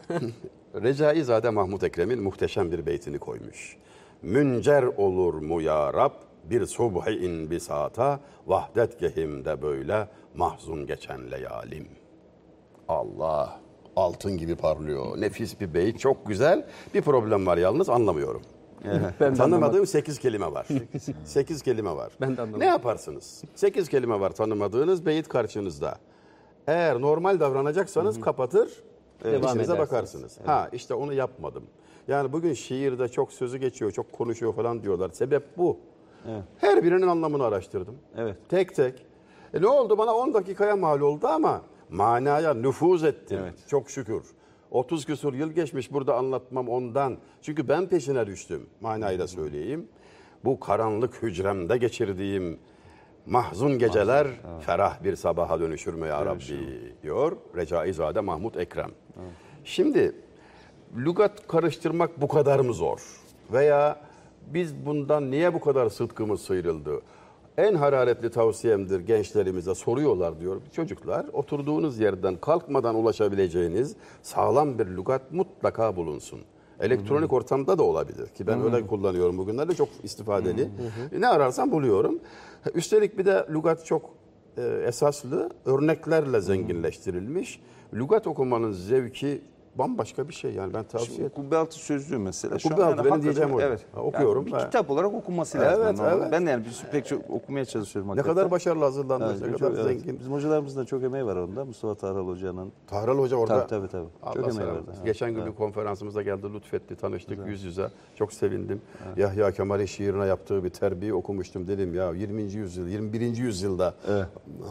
Recaizade Mahmut Ekrem'in muhteşem bir beytini koymuş. Müncer olur mu ya Rab bir subhi in bisata vahdet gehimde böyle mahzun geçen leyalim. Allah altın gibi parlıyor. Nefis bir beyit çok güzel. Bir problem var yalnız anlamıyorum. Ben Tanımadığım 8 kelime var. 8 kelime var. Ben de anlamadım. Ne yaparsınız? 8 kelime var tanımadığınız beyit karşınızda. Eğer normal davranacaksanız kapatır, Devam işinize edersiniz. bakarsınız. Ha işte onu yapmadım. Yani bugün şiirde çok sözü geçiyor, çok konuşuyor falan diyorlar. Sebep bu. Her birinin anlamını araştırdım. Evet. Tek tek. E ne oldu bana 10 dakikaya mal oldu ama manaya nüfuz ettim. Evet. Çok şükür. 30 küsur yıl geçmiş burada anlatmam ondan. Çünkü ben peşine düştüm. Manayı da söyleyeyim. Bu karanlık hücremde geçirdiğim mahzun geceler ferah bir sabaha dönüşür mü ya Rabbi diyor Recaizade Mahmut Ekrem. Şimdi lügat karıştırmak bu kadar mı zor? Veya biz bundan niye bu kadar sıtkımız sıyrıldı? En hararetli tavsiyemdir gençlerimize soruyorlar diyor. Çocuklar oturduğunuz yerden kalkmadan ulaşabileceğiniz sağlam bir lügat mutlaka bulunsun. Elektronik ortamda da olabilir ki ben öyle kullanıyorum bugünlerde çok istifadeli. Ne ararsam buluyorum. Üstelik bir de lügat çok e, esaslı örneklerle zenginleştirilmiş. Lügat okumanın zevki bambaşka bir şey yani ben tavsiye Şimdi kubbe altı sözlüğü mesela. Şu Kubbe altı, benim hakikaten- diyeceğim oydu. Evet. Ha, okuyorum Yani bir kitap olarak okunması lazım. Evet, evet. Ben de yani bir, pek çok okumaya çalışıyorum. Ne hakikaten. kadar başarılı hazırlanmış, Evet, ne çok- kadar evet. zengin. Bizim hocalarımızın da çok emeği var onda. Mustafa Tahral Hoca'nın. Tahral Hoca orada. Tabii, tabii, tabii. Allah Çok emeği versin. Geçen gün bir konferansımıza geldi, lütfetti, tanıştık yüz yüze. Çok sevindim. Yahya Kemal'in şiirine yaptığı bir terbiye okumuştum. Dedim ya 20. yüzyıl, 21. yüzyılda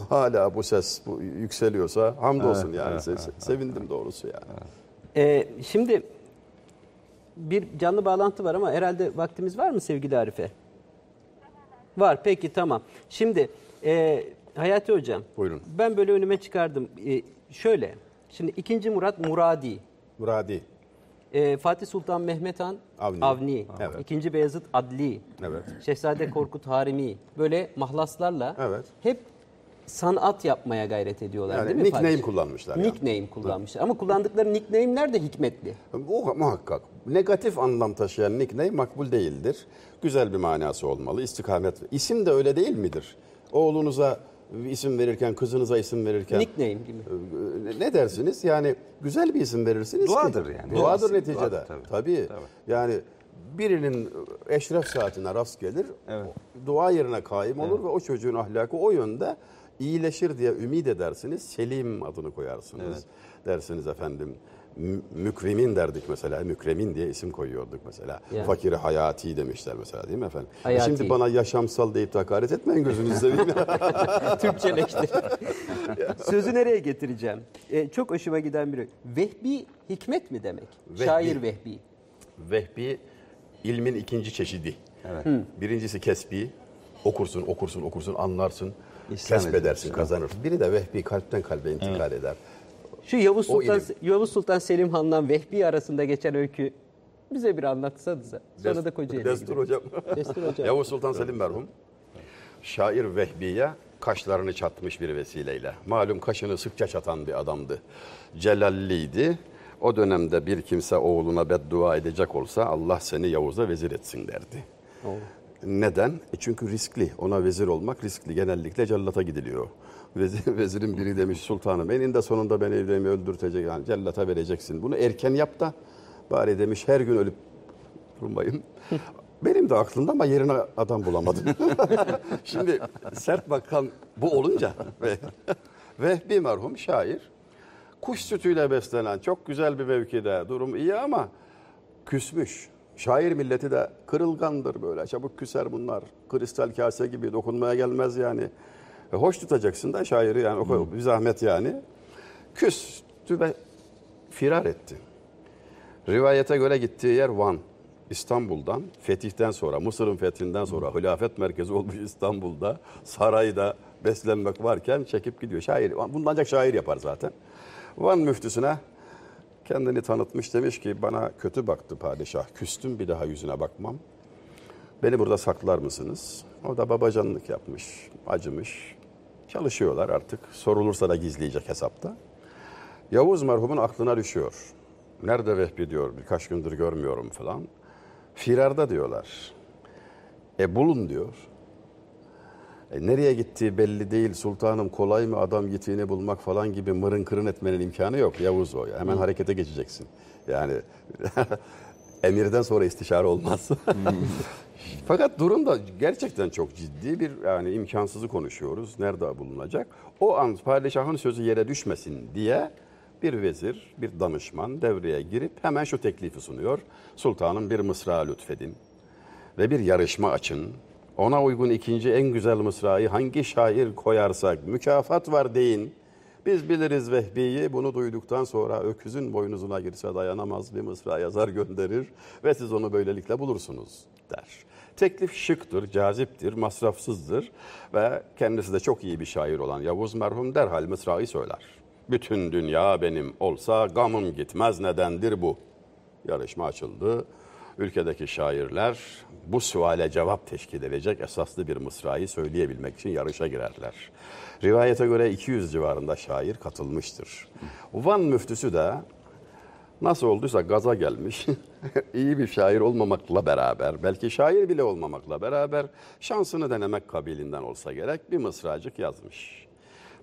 hala bu ses bu, yükseliyorsa hamdolsun yani. Se- se- sevindim doğrusu yani. Ee, şimdi bir canlı bağlantı var ama herhalde vaktimiz var mı sevgili Arife? Var peki tamam. Şimdi e, Hayati Hocam. Buyurun. Ben böyle önüme çıkardım. E, şöyle. Şimdi 2. Murat Muradi. Muradi. e, Fatih Sultan Mehmet Han Avni. Avni. Evet. 2. Beyazıt Adli. Evet. Şehzade Korkut Harimi. Böyle mahlaslarla Evet. hep sanat yapmaya gayret ediyorlar Yani değil mi? nickname Fatih? kullanmışlar yani. Nickname kullanmışlar. Ama kullandıkları nickname'ler de hikmetli. O muhakkak. Negatif anlam taşıyan nickname makbul değildir. Güzel bir manası olmalı. İstikamet. İsim de öyle değil midir? Oğlunuza isim verirken, kızınıza isim verirken Nickname gibi. e, ne dersiniz? Yani güzel bir isim verirsiniz ki- Duadır yani. Duadır Duası, neticede. duadır tabii. tabii. Yani birinin eşref saatine rast gelir. Dua yerine kaim olur ve o çocuğun ahlakı o yönde iyileşir diye ümit edersiniz. Selim adını koyarsınız. Dersiniz efendim. mü- Mükrimin derdik mesela. Mükremin diye isim koyuyorduk mesela. Ya. Fakiri hayati demişler mesela değil mi efendim? E Hayati. Şimdi bana yaşamsal deyip de hakaret etmeyin gözünüzü seveyim. Türkçeleştir. Sözü nereye getireceğim? Ee, çok hoşuma giden biri. Vehbi hikmet mi demek? Vehbi. Şair Vehbi. Vehbi ilmin ikinci çeşidi. Birincisi kesbi. Okursun, okursun, okursun, anlarsın. Kesbedersin, edersin. kazanırsın. Biri de vehbi kalpten kalbe intikal eder. Şu Yavuz O Sultan, ilim. Yavuz Sultan Selim Han'la Vehbi arasında geçen öykü bize bir anlatsanıza. Sonra da Kocaeli'ye Destur gidelim. hocam. Destur hocam. Yavuz Sultan Selim merhum. Şair Vehbi'ye kaşlarını çatmış bir vesileyle. Malum kaşını sıkça çatan bir adamdı. Celalliydi. O dönemde bir kimse oğluna beddua edecek olsa Allah seni Yavuz'a vezir etsin derdi. Neden? E çünkü riskli. Ona vezir olmak riskli. Genellikle cellata gidiliyor. Vezir, vezirin biri demiş sultanım eninde sonunda beni evlerimi öldürtecek yani cellata vereceksin. Bunu erken yap da bari demiş her gün ölüp durmayın. Benim de aklımda ama yerine adam bulamadım. Şimdi sert bakan bu olunca ve Vehbi merhum şair kuş sütüyle beslenen çok güzel bir mevkide durum iyi ama küsmüş. Şair milleti de kırılgandır böyle çabuk küser bunlar. Kristal kase gibi dokunmaya gelmez yani. E, hoş tutacaksın da şairi yani o bir zahmet yani. Küstü ve firar etti. Rivayete göre gittiği yer Van. İstanbul'dan fetihten sonra, Mısır'ın fethinden sonra hilafet merkezi olmuş İstanbul'da sarayda beslenmek varken çekip gidiyor. Şair, bunu ancak şair yapar zaten. Van müftüsüne kendini tanıtmış demiş ki bana kötü baktı padişah. Küstüm bir daha yüzüne bakmam. Beni burada saklar mısınız? O da babacanlık yapmış, acımış. Çalışıyorlar artık. Sorulursa da gizleyecek hesapta. Yavuz merhumun aklına düşüyor. Nerede Vehbi diyor, birkaç gündür görmüyorum falan. Firarda diyorlar. E bulun diyor. E, nereye gittiği belli değil sultanım kolay mı adam gittiğini bulmak falan gibi mırın kırın etmenin imkanı yok Yavuz o. Hemen harekete geçeceksin. Yani emirden sonra istişare olmaz. Fakat durum da gerçekten çok ciddi bir yani imkansızı konuşuyoruz. Nerede bulunacak? O an padişahın sözü yere düşmesin diye bir vezir, bir danışman devreye girip hemen şu teklifi sunuyor. Sultanım bir mısra lütfedin ve bir yarışma açın. Ona uygun ikinci en güzel mısrayı hangi şair koyarsak mükafat var deyin. Biz biliriz Vehbi'yi bunu duyduktan sonra öküzün boynuzuna girse dayanamaz bir mısra yazar gönderir ve siz onu böylelikle bulursunuz der. Teklif şıktır, caziptir, masrafsızdır ve kendisi de çok iyi bir şair olan Yavuz merhum derhal mısrayı söyler. Bütün dünya benim olsa gamım gitmez nedendir bu. Yarışma açıldı. Ülkedeki şairler bu suale cevap teşkil edecek esaslı bir mısrayı söyleyebilmek için yarışa girerler. Rivayete göre 200 civarında şair katılmıştır. Van müftüsü de nasıl olduysa gaza gelmiş. iyi bir şair olmamakla beraber, belki şair bile olmamakla beraber şansını denemek kabilinden olsa gerek bir mısracık yazmış.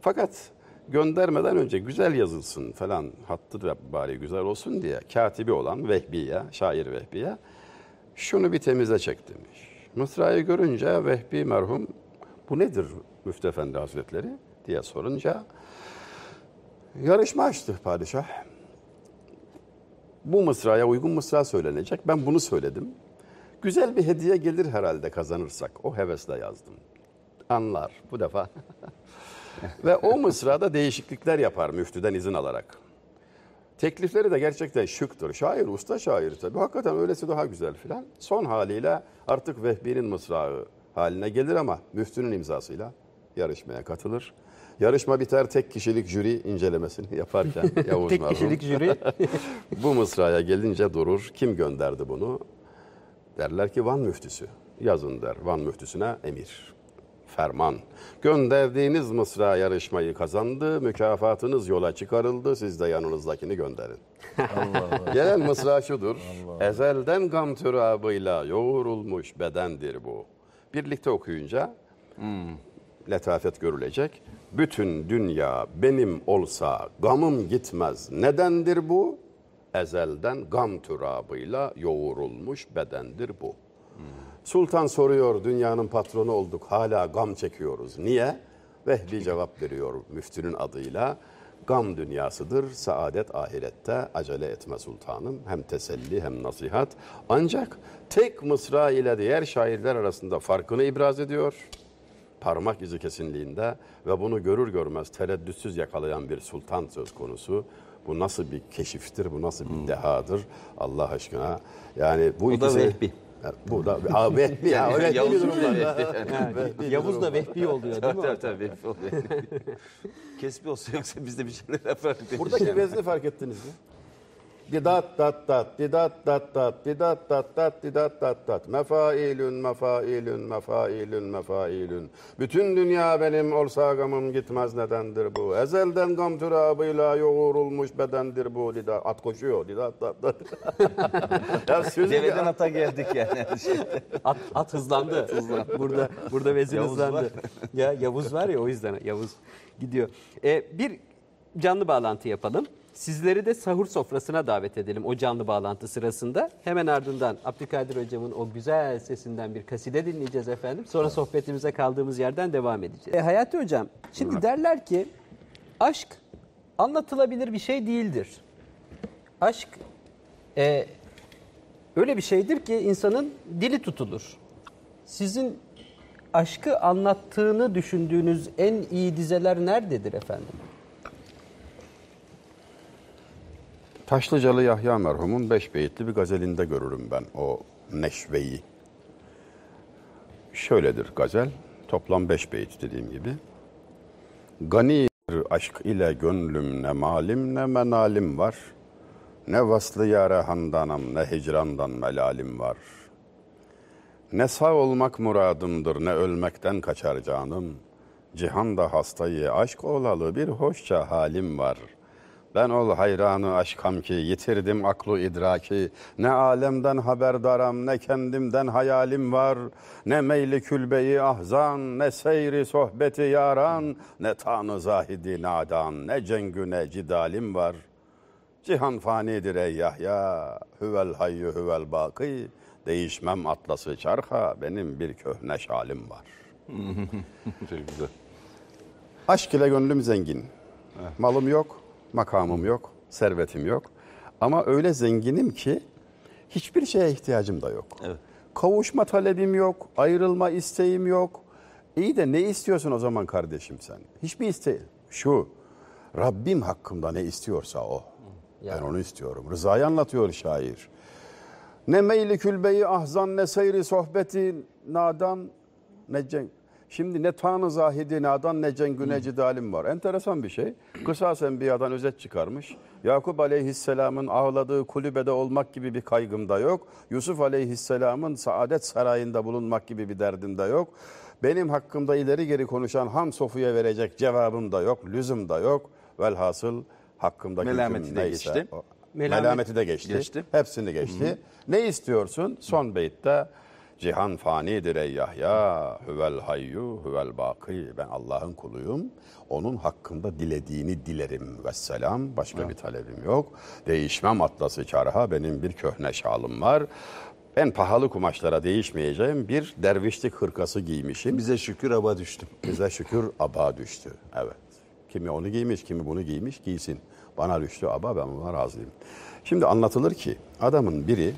Fakat göndermeden önce güzel yazılsın falan hattı da bari güzel olsun diye katibi olan Vehbi'ye, şair Vehbi'ye şunu bir temize çek demiş. Mısra'yı görünce Vehbi merhum bu nedir Müftü Efendi Hazretleri diye sorunca yarışma açtı padişah. Bu mısraya uygun mısra söylenecek. Ben bunu söyledim. Güzel bir hediye gelir herhalde kazanırsak. O hevesle yazdım. Anlar bu defa. Ve o mısrada değişiklikler yapar müftüden izin alarak. Teklifleri de gerçekten şıktır. Şair, usta şair tabii. Hakikaten öylesi daha güzel filan. Son haliyle artık Vehbi'nin mısrağı haline gelir ama müftünün imzasıyla yarışmaya katılır. Yarışma biter tek kişilik jüri incelemesini yaparken Yavuz Tek kişilik jüri. bu mısraya gelince durur. Kim gönderdi bunu? Derler ki Van müftüsü. Yazın der Van müftüsüne emir. Ferman. Gönderdiğiniz mısra yarışmayı kazandı. Mükafatınız yola çıkarıldı. Siz de yanınızdakini gönderin. Gelen mısra şudur. Ezelden gam türabıyla yoğrulmuş bedendir bu. Birlikte okuyunca letafet görülecek. Bütün dünya benim olsa gamım gitmez. Nedendir bu? Ezelden gam türabıyla yoğrulmuş bedendir bu. Sultan soruyor dünyanın patronu olduk hala gam çekiyoruz. Niye? Vehbi cevap veriyor müftünün adıyla. Gam dünyasıdır, saadet ahirette acele etme sultanım. Hem teselli hem nasihat. Ancak tek mısra ile diğer şairler arasında farkını ibraz ediyor parmak izi kesinliğinde ve bunu görür görmez tereddütsüz yakalayan bir sultan söz konusu. Bu nasıl bir keşiftir, bu nasıl bir dehadır Allah aşkına. Yani bu, da ikisi... Vehbi. Ha, Bu da Aa, Vehbi ya. Vehbi Yavuz durum var. Ha, Yavuz da Vehbi oluyor değil mi? Tabii tabii. tabii. Kesbi olsa yoksa biz de bir şeyler yapardık. Buradaki vezni fark ettiniz mi? Didat dat dat, didat dat dat, didat dat dat, didat dat dat. Mefailün, mefailün, mefailün, mefailün. Bütün dünya benim olsa gamım gitmez nedendir bu. Ezelden gam türabıyla yoğurulmuş bedendir bu. Didat, at koşuyor, didat dat dat. ya sözü Deveden ata geldik yani. At, at hızlandı. Burada burada vezir Yavuz hızlandı. var. Ya Yavuz var ya o yüzden Yavuz gidiyor. Ee, bir canlı bağlantı yapalım. Sizleri de sahur sofrasına davet edelim o canlı bağlantı sırasında. Hemen ardından Abdülkadir Hocam'ın o güzel sesinden bir kaside dinleyeceğiz efendim. Sonra sohbetimize kaldığımız yerden devam edeceğiz. E, Hayati Hocam şimdi derler ki aşk anlatılabilir bir şey değildir. Aşk e, öyle bir şeydir ki insanın dili tutulur. Sizin aşkı anlattığını düşündüğünüz en iyi dizeler nerededir efendim? Taşlıcalı Yahya merhumun beş beyitli bir gazelinde görürüm ben o neşveyi. Şöyledir gazel, toplam beş beyit dediğim gibi. Gani aşk ile gönlüm ne malim ne menalim var. Ne vaslı yâre handanam ne hicrandan melalim var. Ne sağ olmak muradımdır ne ölmekten kaçar canım. Cihanda hastayı aşk olalı bir hoşça halim var. Ben ol hayranı aşkam ki yitirdim aklı idraki. Ne alemden haberdaram ne kendimden hayalim var. Ne meyli külbeyi ahzan ne seyri sohbeti yaran. Ne tanı zahidi nadan ne cengü ne cidalim var. Cihan fanidir ey Yahya, hüvel hayyu hüvel baki. Değişmem atlası çarha, benim bir köhne şalim var. Çok güzel. Aşk ile gönlüm zengin. Malım yok, makamım yok, servetim yok. Ama öyle zenginim ki hiçbir şeye ihtiyacım da yok. Evet. Kavuşma talebim yok, ayrılma isteğim yok. İyi de ne istiyorsun o zaman kardeşim sen? Hiçbir iste şu. Rabbim hakkımda ne istiyorsa o. Ben onu istiyorum. Rızayı anlatıyor şair. Ne meyli külbeyi ahzan ne seyri sohbeti nadan ne cenk. Şimdi ne tanı zahidi nadan ne cengü ne cidalim var. Enteresan bir şey. Kısas Enbiya'dan özet çıkarmış. Yakup Aleyhisselam'ın ağladığı kulübede olmak gibi bir kaygım da yok. Yusuf Aleyhisselam'ın saadet sarayında bulunmak gibi bir derdim de yok. Benim hakkımda ileri geri konuşan Ham Sofu'ya verecek cevabım da yok, lüzum da yok. Velhasıl hakkımdaki Melameti de neyse geçti. o- Melamet- Melameti de geçti. Geçti. Hepsini geçti. Ne istiyorsun? Son beytte cihan fanidir ey Yahya. Hüvel hayyu hüvel baki. Ben Allah'ın kuluyum. Onun hakkında dilediğini dilerim. Vesselam. Başka bir talebim yok. Değişmem atlası çarha. Benim bir köhne şalım var. Ben pahalı kumaşlara değişmeyeceğim. Bir dervişlik hırkası giymişim. Bize şükür aba düştüm. Bize şükür aba düştü. Evet. Kimi onu giymiş, kimi bunu giymiş, giysin. Bana düştü aba, ben buna razıyım. Şimdi anlatılır ki adamın biri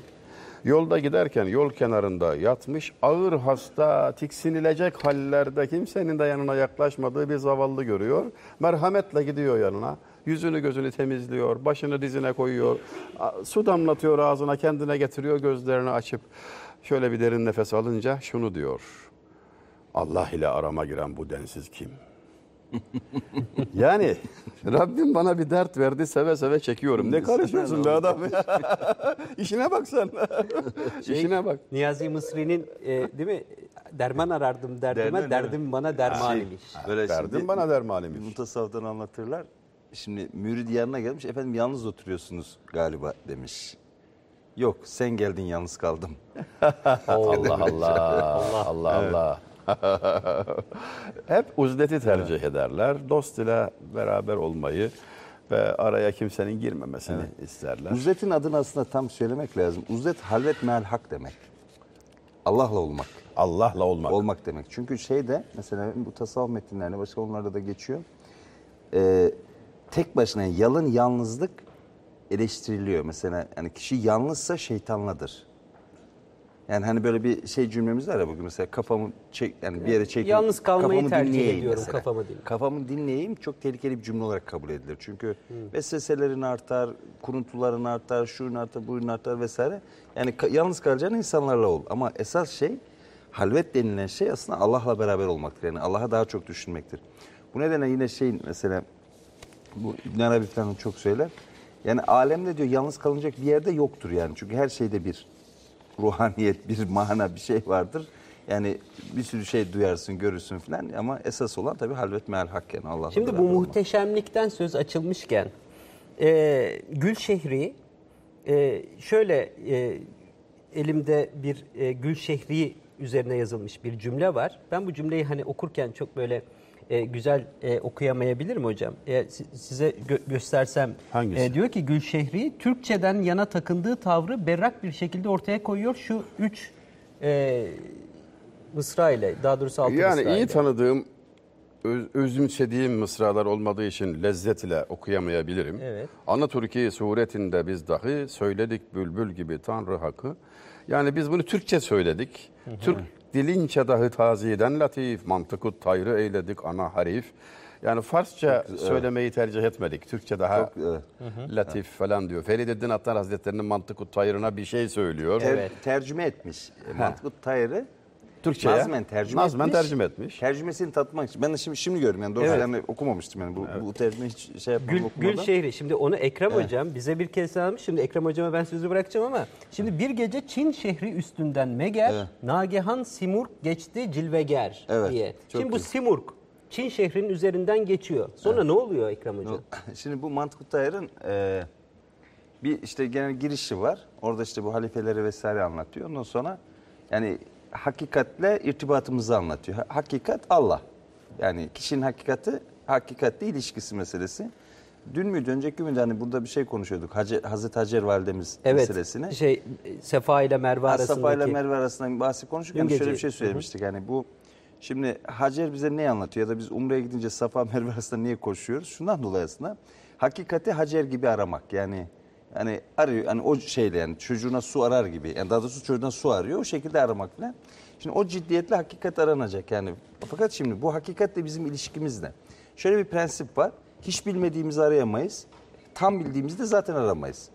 yolda giderken yol kenarında yatmış, ağır hasta, tiksinilecek hallerde kimsenin de yanına yaklaşmadığı bir zavallı görüyor. Merhametle gidiyor yanına. Yüzünü gözünü temizliyor, başını dizine koyuyor, su damlatıyor ağzına, kendine getiriyor gözlerini açıp. Şöyle bir derin nefes alınca şunu diyor. Allah ile arama giren bu densiz kim? yani Rabbim bana bir dert verdi seve seve çekiyorum. Ne karışıyorsun be adam? İşine bak sen. Şey, İşine bak. Niyazi Mısri'nin e, değil mi? Derman arardım derdime, Derman, derdim evet. bana derman Şey, imiş. Böyle Derdim şimdi bana derman imiş. Mutasavvıftan anlatırlar. Şimdi mürid yanına gelmiş. Efendim yalnız oturuyorsunuz galiba demiş. Yok sen geldin yalnız kaldım. Allah Allah. Allah Allah. Hep uzleti tercih ederler. Dost ile beraber olmayı ve araya kimsenin girmemesini isterler. Uzletin adını aslında tam söylemek lazım. Uzlet halvet meal hak demek. Allah'la olmak. Allah'la olmak. Olmak demek. Çünkü şeyde mesela bu tasavvuf metinlerinde başka onlarda da geçiyor. Ee, tek başına yalın yalnızlık eleştiriliyor. Mesela yani kişi yalnızsa şeytanladır. Yani hani böyle bir şey cümlemiz var ya bugün mesela kafamı çek yani bir yere çekeyim. Yalnız kalmayı kafamı tercih dinleyeyim ediyorum, mesela. kafamı dinleyeyim. Kafamı dinleyeyim çok tehlikeli bir cümle olarak kabul edilir. Çünkü vesveselerin artar, kuruntuların artar, şunun artar, buyun artar vesaire. Yani ka- yalnız kalacağın insanlarla ol. Ama esas şey halvet denilen şey aslında Allah'la beraber olmaktır. Yani Allah'a daha çok düşünmektir. Bu nedenle yine şey mesela bu İbn Arabi falan çok söyler. Yani alemde diyor yalnız kalınacak bir yerde yoktur yani. Çünkü her şeyde bir ruhaniyet, bir mana, bir şey vardır. Yani bir sürü şey duyarsın, görürsün falan ama esas olan tabii halvet meal hak yani Allah'la Şimdi bu beraber olmak. muhteşemlikten söz açılmışken e, Gülşehri e, şöyle e, elimde bir e, Gülşehri üzerine yazılmış bir cümle var. Ben bu cümleyi hani okurken çok böyle e, güzel e, okuyamayabilirim hocam. E, si- size gö- göstersem Hangisi? e, diyor ki Gülşehri Türkçeden yana takındığı tavrı berrak bir şekilde ortaya koyuyor. Şu üç e, mısra ile daha doğrusu altı Yani mısra iyi ile. tanıdığım, öz, özümsediğim mısralar olmadığı için lezzet ile okuyamayabilirim. Evet. Ana Türkiye suretinde biz dahi söyledik bülbül gibi Tanrı hakkı. Yani biz bunu Türkçe söyledik. Türk dilince dahi taziden latif, mantıkı tayrı eyledik ana harif. Yani Farsça söylemeyi tercih etmedik. Türkçe daha Çok, evet. latif falan diyor. Ferideddin Attar Hazretleri'nin mantıkı tayrına bir şey söylüyor. Evet. tercüme etmiş. Mantıklı Tayyar'ı Türkçe'ye nazmen tercüme nazmen etmiş. tercüme etmiş. Tercümesini tatmak için. Ben de şimdi, şimdi gördüm yani. Doğru Evet. yani okumamıştım yani. Bu, bu tercüme hiç şey yapmadım Gül, okumadan. Gülşehri. Şimdi onu Ekrem Hocam bize bir kez almış. Şimdi Ekrem Hocama ben sözü bırakacağım ama şimdi bir gece Çin şehri üstünden Meger, Evet. Nagehan Simurg geçti Cilveger Evet, diye. çok Şimdi bu güzel. Simurg Çin şehrinin üzerinden geçiyor. Sonra ne oluyor Ekrem Hocam? Şimdi bu Mantıklı Tayyar'ın e, bir işte genel girişi var. Orada işte bu halifeleri vesaire anlatıyor. Ondan sonra yani hakikatle irtibatımızı anlatıyor. Ha- Hakikat Allah. Yani kişinin hakikati, hakikatle ilişkisi meselesi. Dün müydü, önceki müydü hani burada bir şey konuşuyorduk. Hacer, Hazreti Hacer validemiz Evet. meselesini. Şey Sefa ile Merve Safa ile arasındaki. Merve arasında bahsi konuşurken Dün şöyle bir şey söylemiştik. Yani bu şimdi Hacer bize ne anlatıyor ya da biz Umre'ye gidince Safa Merve arasında niye koşuyoruz? Şundan dolayı aslında hakikati Hacer gibi aramak. Yani yani arıyor hani o şeyle yani çocuğuna su arar gibi. Yani daha doğrusu çocuğuna su arıyor o şekilde aramak falan. Şimdi o ciddiyetle hakikat aranacak yani. Fakat şimdi bu hakikatle bizim ilişkimizde. Şöyle bir prensip var. Hiç bilmediğimizi arayamayız. Tam bildiğimizi de zaten aramayız.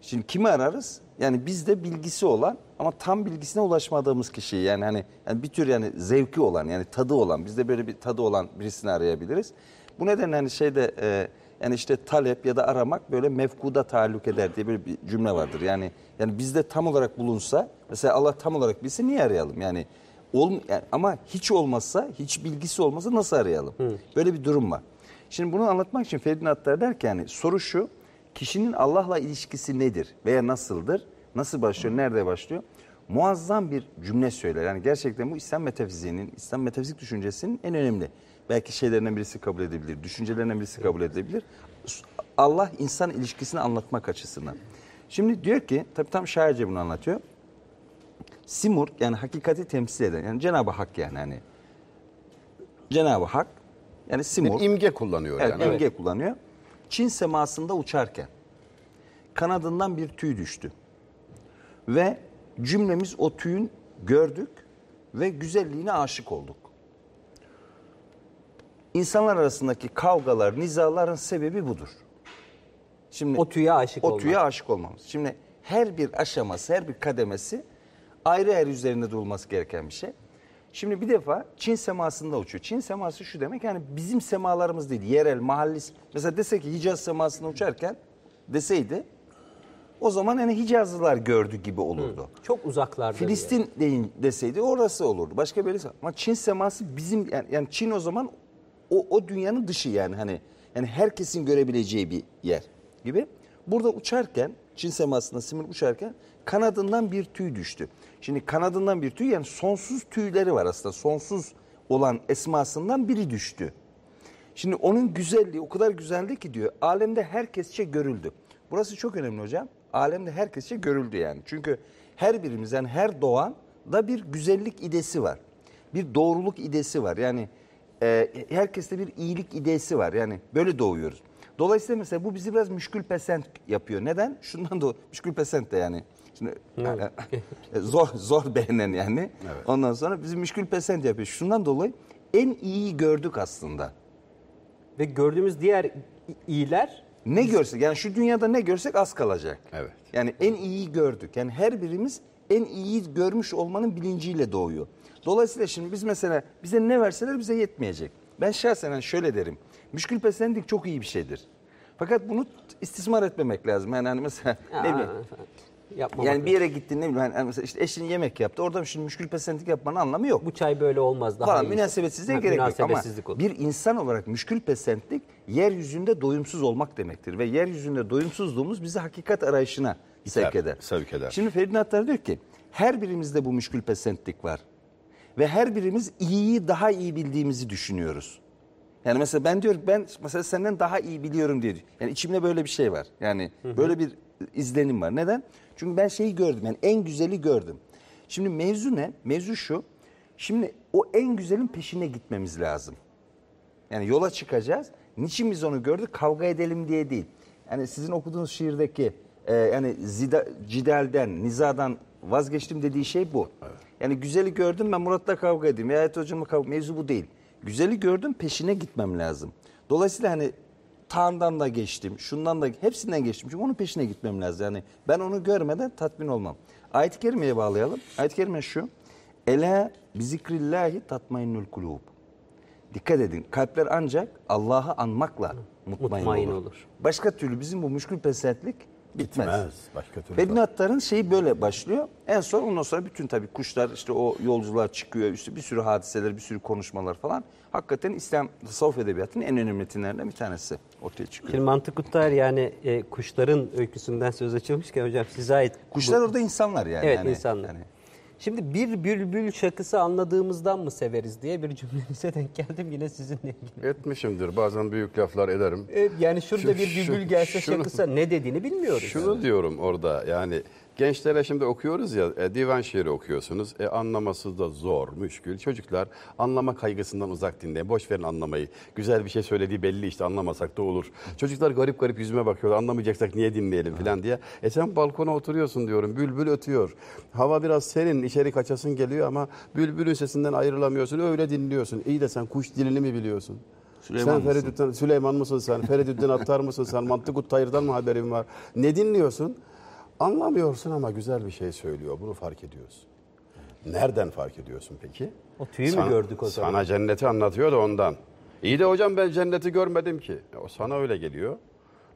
Şimdi kimi ararız? Yani bizde bilgisi olan ama tam bilgisine ulaşmadığımız kişiyi yani hani yani bir tür yani zevki olan yani tadı olan bizde böyle bir tadı olan birisini arayabiliriz. Bu nedenle hani şeyde e, yani işte talep ya da aramak böyle mefkuda taalluk eder diye böyle bir cümle vardır. Yani yani bizde tam olarak bulunsa mesela Allah tam olarak bilse niye arayalım? Yani ol, yani ama hiç olmazsa hiç bilgisi olmasa nasıl arayalım? Böyle bir durum var. Şimdi bunu anlatmak için Feridun Attar der ki yani soru şu kişinin Allah'la ilişkisi nedir veya nasıldır? Nasıl başlıyor, nerede başlıyor? Muazzam bir cümle söyler. Yani gerçekten bu İslam metafiziğinin, İslam metafizik düşüncesinin en önemli. Belki şeylerinden birisi kabul edebilir, düşüncelerinden birisi kabul edilebilir. Allah insan ilişkisini anlatmak açısından. Şimdi diyor ki, tabii tam şairce bunu anlatıyor. Simur yani hakikati temsil eden, yani Cenab-ı Hak yani hani. Cenab-ı Hak yani Simur. Bir imge kullanıyor Evet, yani. imge kullanıyor. Çin semasında uçarken kanadından bir tüy düştü. Ve cümlemiz o tüyün gördük ve güzelliğine aşık olduk. İnsanlar arasındaki kavgalar, nizaların sebebi budur. Şimdi O tüye aşık o olmak. tüye aşık olmamız. Şimdi her bir aşaması, her bir kademesi ayrı ayrı üzerinde durulması gereken bir şey. Şimdi bir defa Çin semasında uçuyor. Çin seması şu demek yani bizim semalarımız değil. Yerel, mahalli. Mesela dese ki Hicaz semasında uçarken deseydi o zaman hani Hicazlılar gördü gibi olurdu. Çok uzaklarda. Filistin deyin deseydi orası olurdu. Başka bir ama Çin seması bizim yani, yani Çin o zaman o, o dünyanın dışı yani hani yani herkesin görebileceği bir yer gibi. Burada uçarken Çin semasında simir uçarken kanadından bir tüy düştü. Şimdi kanadından bir tüy yani sonsuz tüyleri var aslında. Sonsuz olan esmasından biri düştü. Şimdi onun güzelliği o kadar güzeldi ki diyor alemde herkesçe görüldü. Burası çok önemli hocam. Alemde herkesçe görüldü yani. Çünkü her birimiz yani her doğan da bir güzellik idesi var. Bir doğruluk idesi var. Yani e, herkeste bir iyilik idesi var. Yani böyle doğuyoruz. Dolayısıyla mesela bu bizi biraz müşkül pesent yapıyor. Neden? Şundan da müşkül pesent de yani. Şimdi, e, zor zor beğenen yani. Ondan sonra bizi müşkül pesent yapıyor. Şundan dolayı en iyiyi gördük aslında. Ve gördüğümüz diğer iyiler Ne görsek yani şu dünyada ne görsek az kalacak. Evet. Yani en iyiyi gördük. Yani her birimiz en iyiyi görmüş olmanın bilinciyle doğuyor. Dolayısıyla şimdi biz mesela bize ne verseler bize yetmeyecek. Ben şahsen hani şöyle derim. Müşkül pesendlik çok iyi bir şeydir. Fakat bunu istismar etmemek lazım. Yani hani mesela ne bileyim. yapmamak Yani bir yere gittin ne bileyim hani mesela işte eşin yemek yaptı. Orada şimdi müşkül pesendlik yapmanın anlamı yok. bu çay böyle olmaz daha falan iyi. münasebetsizliğe Ha, gerek yok ama olur. bir insan olarak müşkül pesentlik yeryüzünde doyumsuz olmak demektir ve yeryüzünde doyumsuzluğumuz bizi hakikat arayışına sevk eder. sevk eder. Şimdi Feridun Attar diyor ki her birimizde bu müşkül pesentlik var ve her birimiz iyiyi daha iyi bildiğimizi düşünüyoruz. Yani mesela ben diyorum ben mesela senden daha iyi biliyorum diye. Yani içimde böyle bir şey var. Yani böyle bir izlenim var. Neden? Çünkü ben şeyi gördüm. Yani en güzeli gördüm. Şimdi mevzu ne? Mevzu şu. Şimdi o en güzelin peşine gitmemiz lazım. Yani yola çıkacağız. Niçin biz onu gördük? Kavga edelim diye değil. Yani sizin okuduğunuz şiirdeki e, yani zida, cidalden, nizadan vazgeçtim dediği şey bu. Yani güzeli gördüm ben Murat'la kavga edeyim. Ya Ayet hocamla kavga Mevzu bu değil. Güzeli gördüm peşine gitmem lazım. Dolayısıyla hani Tanrı'dan da geçtim, şundan da hepsinden geçtim. Çünkü onun peşine gitmem lazım. Yani ben onu görmeden tatmin olmam. Ayet-i Kerime'ye bağlayalım. Ayet-i Kerime şu. Ela bizikrillahi tatmainnul kulub. Dikkat edin kalpler ancak Allah'ı anmakla mutmain, Mutmain olur. olur. Başka türlü bizim bu müşkül pesentlik bitmez. Bitmez. Başka türlü. Fedin Attar'ın şeyi böyle başlıyor. En son ondan sonra bütün tabii kuşlar işte o yolculuğa çıkıyor. İşte bir sürü hadiseler, bir sürü konuşmalar falan. Hakikaten İslam tasavvuf edebiyatının en önemli metinlerinden bir tanesi ortaya çıkıyor. Şimdi mantık Kutlar yani e, kuşların öyküsünden söz açılmışken hocam size ait. Kuşlar orada insanlar yani. Evet Yani- insanlar. yani- Şimdi bir bülbül şakısı anladığımızdan mı severiz diye bir cümlenize denk geldim yine sizinle ilgili. Etmişimdir. Bazen büyük laflar ederim. E, Yani şurada Şu- bir şu- bülbül gelse şunu- şakısa ne dediğini bilmiyoruz. Şunu diyorum orada yani gençlere şimdi okuyoruz ya e, divan şiiri okuyorsunuz. E, anlaması da zor, müşkül. Çocuklar anlama kaygısından uzak dinleyin. Boş verin anlamayı. Güzel bir şey söylediği belli işte anlamasak da olur. Çocuklar garip garip yüzüme bakıyorlar. Anlamayacaksak niye dinleyelim falan diye. E sen balkona oturuyorsun diyorum. Bülbül ötüyor. Hava biraz serin. içeri kaçasın geliyor ama bülbülün sesinden ayrılamıyorsun. Öyle dinliyorsun. İyi de sen kuş dilini mi biliyorsun? Süleyman sen? Feridütten, Süleyman mısın sen? Feridüddin Attar mısın sen? Mantıkut Tayyır'dan mı haberin var? Ne dinliyorsun? Anlamıyorsun ama güzel bir şey söylüyor. Bunu fark ediyorsun. Nereden fark ediyorsun peki? O tüyü mü gördük o zaman? Sana cenneti anlatıyor da ondan. İyi de hocam ben cenneti görmedim ki. O sana öyle geliyor.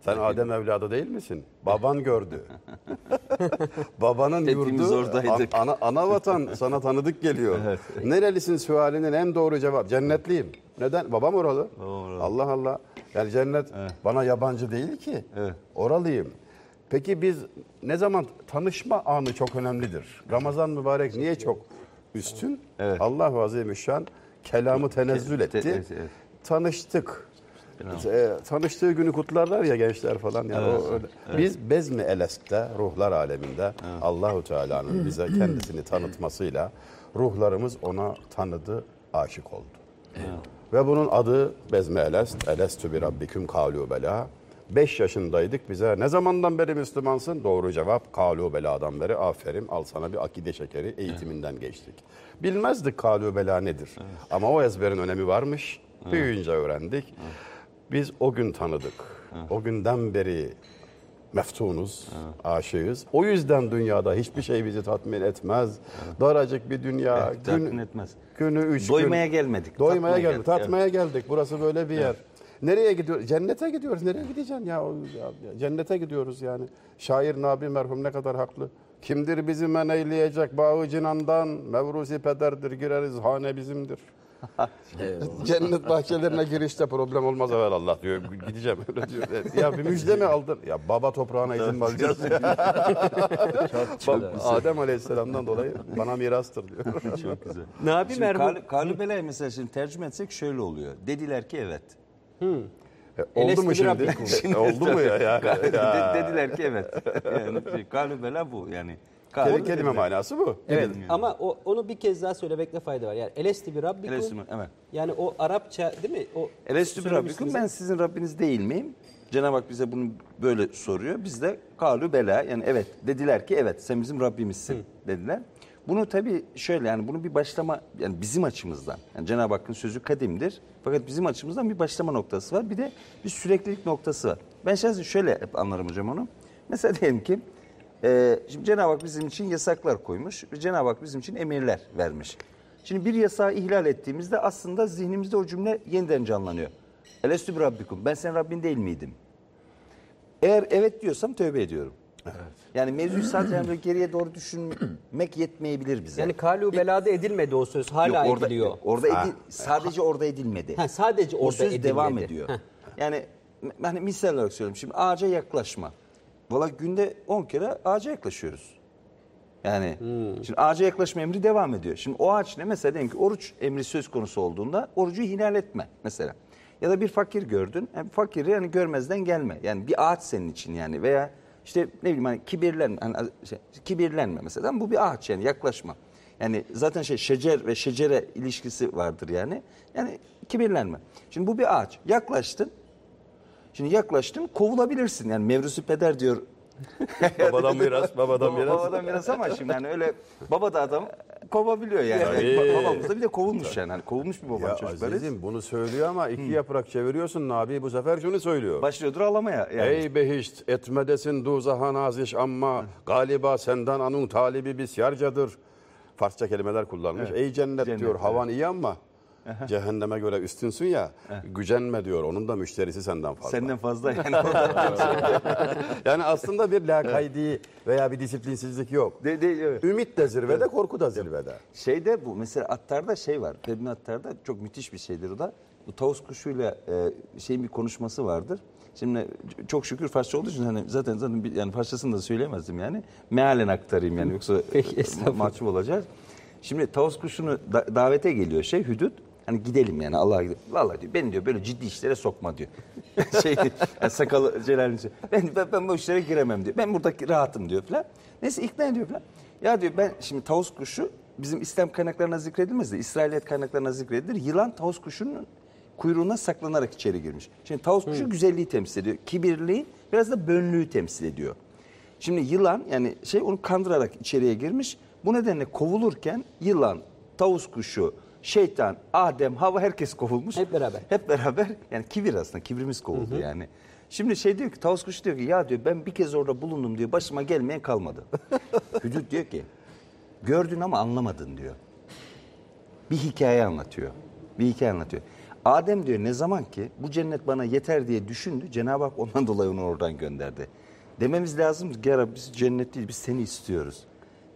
Sen Adem evladı değil misin? Baban gördü. Babanın Hepimiz yurdu oradaydık. ana, ana vatan sana tanıdık geliyor. Nerelisin sualinin en doğru cevap cennetliyim. Neden? Babam oralı. Allah Allah. Yani cennet bana yabancı değil ki. Oralıyım. Peki biz ne zaman tanışma anı çok önemlidir. Ramazan mübarek niye çok üstün? Allah Azimüşşan kelamı tenezzül Te- etti. evet, evet. Tanıştık. E, tanıştığı günü kutlarlar ya gençler falan yani o öyle. Biz bezmi eleste ruhlar aleminde Allahu Teala'nın bize kendisini tanıtmasıyla ruhlarımız ona tanıdı, aşık oldu. Ve bunun adı bezmi elest, elestü bir rabbiküm kalu bela. 5 yaşındaydık bize ne zamandan beri Müslümansın? Doğru cevap kalu beladan beri aferin al sana bir akide şekeri eğitiminden geçtik. Bilmezdik kalu bela nedir. Ama o ezberin önemi varmış. Büyüyünce öğrendik. Biz o gün tanıdık. O günden beri meftunuz, aşığız. O yüzden dünyada hiçbir şey bizi tatmin etmez. Daracık bir dünya. Evet, tatmin etmez. Günü üç Doymaya gün. gelmedik, Doymaya tatmaya geldik. geldik, Tatmaya geldik. Burası böyle bir yer. Nereye gidiyoruz? Cennete gidiyoruz. Nereye gideceksin ya? Cennete gidiyoruz yani. Şair Nabi merhum ne kadar haklı. Kimdir bizi men eyleyecek bağı cinandan? Mevrusi pederdir gireriz hane bizimdir. Cennet bahçelerine girişte problem olmaz evvel Allah diyor. Gideceğim öyle diyor. Ya bir müjde mi aldın? Ya baba toprağına izin? Bak, Adem Aleyhisselam'dan dolayı bana mirastır diyor. Çok güzel. Nabi Şimdi merhum Kal- mesela şimdi tercüme etsek şöyle oluyor. Dediler ki evet. E, Oldu mu Eleştiri şimdi? Oldu mu ya? yani? Ya. De- dediler ki evet. Yani şey, Kalübela bu yani. Kelime, kelime manası bu. Evet ama o, onu bir kez daha söylemekte fayda var. Yani elesti bir rabbikum. Elestü mü? Evet. Yani o Arapça değil mi? O Elestü bir. Rabbikum ben sizin Rabbiniz değil miyim? Cenab-ı Hak bize bunu böyle soruyor. Biz de kalu bela yani evet dediler ki evet sen bizim Rabbimizsin dediler. Bunu tabii şöyle yani bunu bir başlama yani bizim açımızdan yani Cenab-ı Hakk'ın sözü kadimdir. Fakat bizim açımızdan bir başlama noktası var. Bir de bir süreklilik noktası var. Ben şahsen şöyle hep anlarım hocam onu. Mesela diyelim ki e, şimdi Cenab-ı Hak bizim için yasaklar koymuş Cenab-ı Hak bizim için emirler vermiş. Şimdi bir yasağı ihlal ettiğimizde aslında zihnimizde o cümle yeniden canlanıyor. Elestü Rabbikum. Ben senin Rabbin değil miydim? Eğer evet diyorsam tövbe ediyorum. Yani mevzuyu sadece yani böyle geriye doğru düşünmek yetmeyebilir bize. Yani kalu belada edilmedi o söz. Hala Yok, orada, ediliyor. Orada edi- sadece orada edilmedi. Ha, sadece o orada söz edilmedi. devam ediyor. Yani hani misal olarak söylüyorum. Şimdi ağaca yaklaşma. Valla günde 10 kere ağaca yaklaşıyoruz. Yani Hmm. şimdi ağaca yaklaşma emri devam ediyor. Şimdi o ağaç ne? Mesela diyelim ki oruç emri söz konusu olduğunda orucu ihlal etme mesela. Ya da bir fakir gördün. Yani fakiri yani görmezden gelme. Yani bir ağaç senin için yani veya işte ne bileyim hani kibirlenme. Hani şey, kibirlenme mesela. Bu bir ağaç yani yaklaşma. Yani zaten şey şecer ve şecere ilişkisi vardır yani. Yani kibirlenme. Şimdi bu bir ağaç. Yaklaştın. Şimdi yaklaştın kovulabilirsin. Yani mevrusu peder diyor Babadan miras, babadan Baba- miras. Babadan miras ama şimdi yani öyle baba da adam kovabiliyor yani. Ba- Babamız da bir de kovulmuş yani. Hani kovulmuş bir babanın Ya çocukları. Azizim bunu söylüyor ama iki yaprak çeviriyorsun Nabi bu sefer şunu söylüyor. Başlıyordur ağlamaya yani. Ey behişt etmedesin duzaha naziş ama galiba senden anun talibi bisyarcadır. Farsça kelimeler kullanmış. Ey cennet, Cennet, diyor evet. havan iyi ama cehenneme göre üstünsün ya gücenme diyor onun da müşterisi senden fazla. Senden fazla yani. Yani aslında bir lakaydi veya bir disiplinsizlik yok. de, de, evet. Ümit de zirvede, korku da zirvede. Şeyde bu mesela Attar'da şey var. Febni Attar'da çok müthiş bir şeydir o da. Bu tavus kuşuyla e, şeyin bir konuşması vardır. Şimdi çok şükür Farsça olduğu için hani zaten zaten bir, yani Farsçasını da söyleyemezdim yani. Mealen aktarayım yani yoksa Peki, mahcup olacağız. Şimdi tavus kuşunu da- davete geliyor şey hüdüt. Hani gidelim yani Allah'a gidelim. Vallahi diyor beni diyor böyle ciddi işlere sokma diyor. şey yani sakalı Celal'in şey. Ben, ben, ben bu işlere giremem diyor. Ben buradaki rahatım diyor falan. Neyse ikna ediyor falan. Ya diyor ben şimdi tavus kuşu bizim İslam kaynaklarına zikredilmez de İsrailiyet kaynaklarına zikredilir. Yılan tavus kuşunun kuyruğuna saklanarak içeri girmiş. Şimdi tavus kuşu güzelliği temsil ediyor. Kibirliği biraz da bönlüğü temsil ediyor. Şimdi yılan yani şey onu kandırarak içeriye girmiş. Bu nedenle kovulurken yılan, tavus kuşu, şeytan, Adem, Hava herkes kovulmuş. Hep beraber. Hep beraber yani kibir aslında kibrimiz kovuldu yani. Şimdi şey diyor ki tavus kuşu diyor ki ya diyor ben bir kez orada bulundum diyor başıma gelmeyen kalmadı. Hüdüt diyor ki gördün ama anlamadın diyor. Bir hikaye anlatıyor. Bir hikaye anlatıyor. Adem diyor ne zaman ki bu cennet bana yeter diye düşündü Cenab-ı Hak ondan dolayı onu oradan gönderdi. Dememiz lazım ki ya Rabbi biz cennet değil biz seni istiyoruz.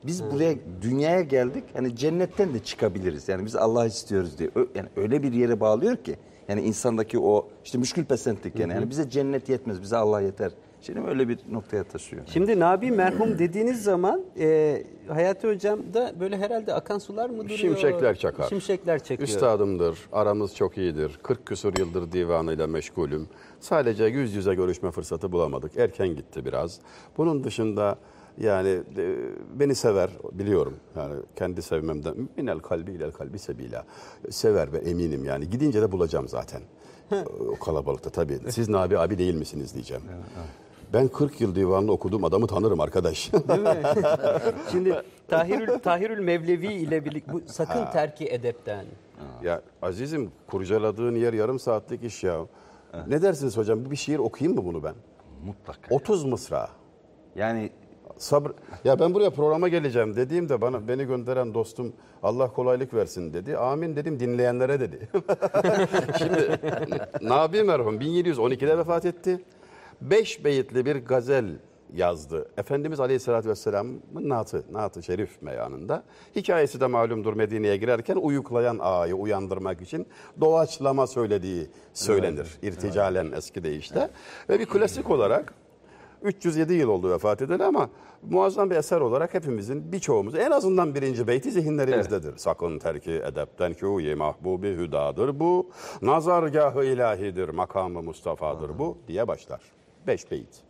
Biz buraya dünyaya geldik hani cennetten de çıkabiliriz. Yani biz Allah'ı istiyoruz diye. Ö- Yani öyle bir yere bağlıyor ki yani insandaki o işte müşkül pesentlik yani. yani bize cennet yetmez bize Allah yeter. Şimdi öyle bir noktaya taşıyor. Şimdi Nabi merhum dediğiniz zaman e, Hayati Hocam da böyle herhalde akan sular mı duruyor? Şimşekler çakar. Şimşekler çekiyor. Üstadımdır, aramız çok iyidir. 40 küsur yıldır divanıyla meşgulüm. Sadece yüz yüze görüşme fırsatı bulamadık. Erken gitti biraz. Bunun dışında yani e, beni sever biliyorum. Yani kendi sevmemden minel kalbi ilel kalbi sebila. Sever ve eminim yani. Gidince de bulacağım zaten. o kalabalıkta tabii. Siz Nabi abi değil misiniz diyeceğim. Ben 40 yıl divanını okudum adamı tanırım arkadaş. Şimdi Tahirül, Tahirül Mevlevi ile birlikte bu sakın terki edepten. Ya azizim kurcaladığın yer yarım saatlik iş ya. Ne dersiniz hocam? Bir şiir okuyayım mı bunu ben? Mutlaka. 30 mısra. Yani Sabır. Ya ben buraya programa geleceğim dediğimde bana beni gönderen dostum Allah kolaylık versin dedi. Amin dedim dinleyenlere dedi. Şimdi Nabi merhum 1712'de vefat etti. Beş beyitli bir gazel yazdı. Efendimiz Aleyhisselatü Vesselam'ın naatı, naatı şerif meyanında. Hikayesi de malumdur Medine'ye girerken uyuklayan ağayı uyandırmak için doğaçlama söylediği söylenir. İrticalen eski deyişle. Ve bir klasik olarak 307 yıl oldu vefat edeli ama muazzam bir eser olarak hepimizin birçoğumuz en azından birinci beyti zihinlerimizdedir. Sakın terki edepten kûyi mahbubi hüdadır bu. Nazargahı ilahidir, makamı Mustafa'dır bu diye başlar. Beş beyit.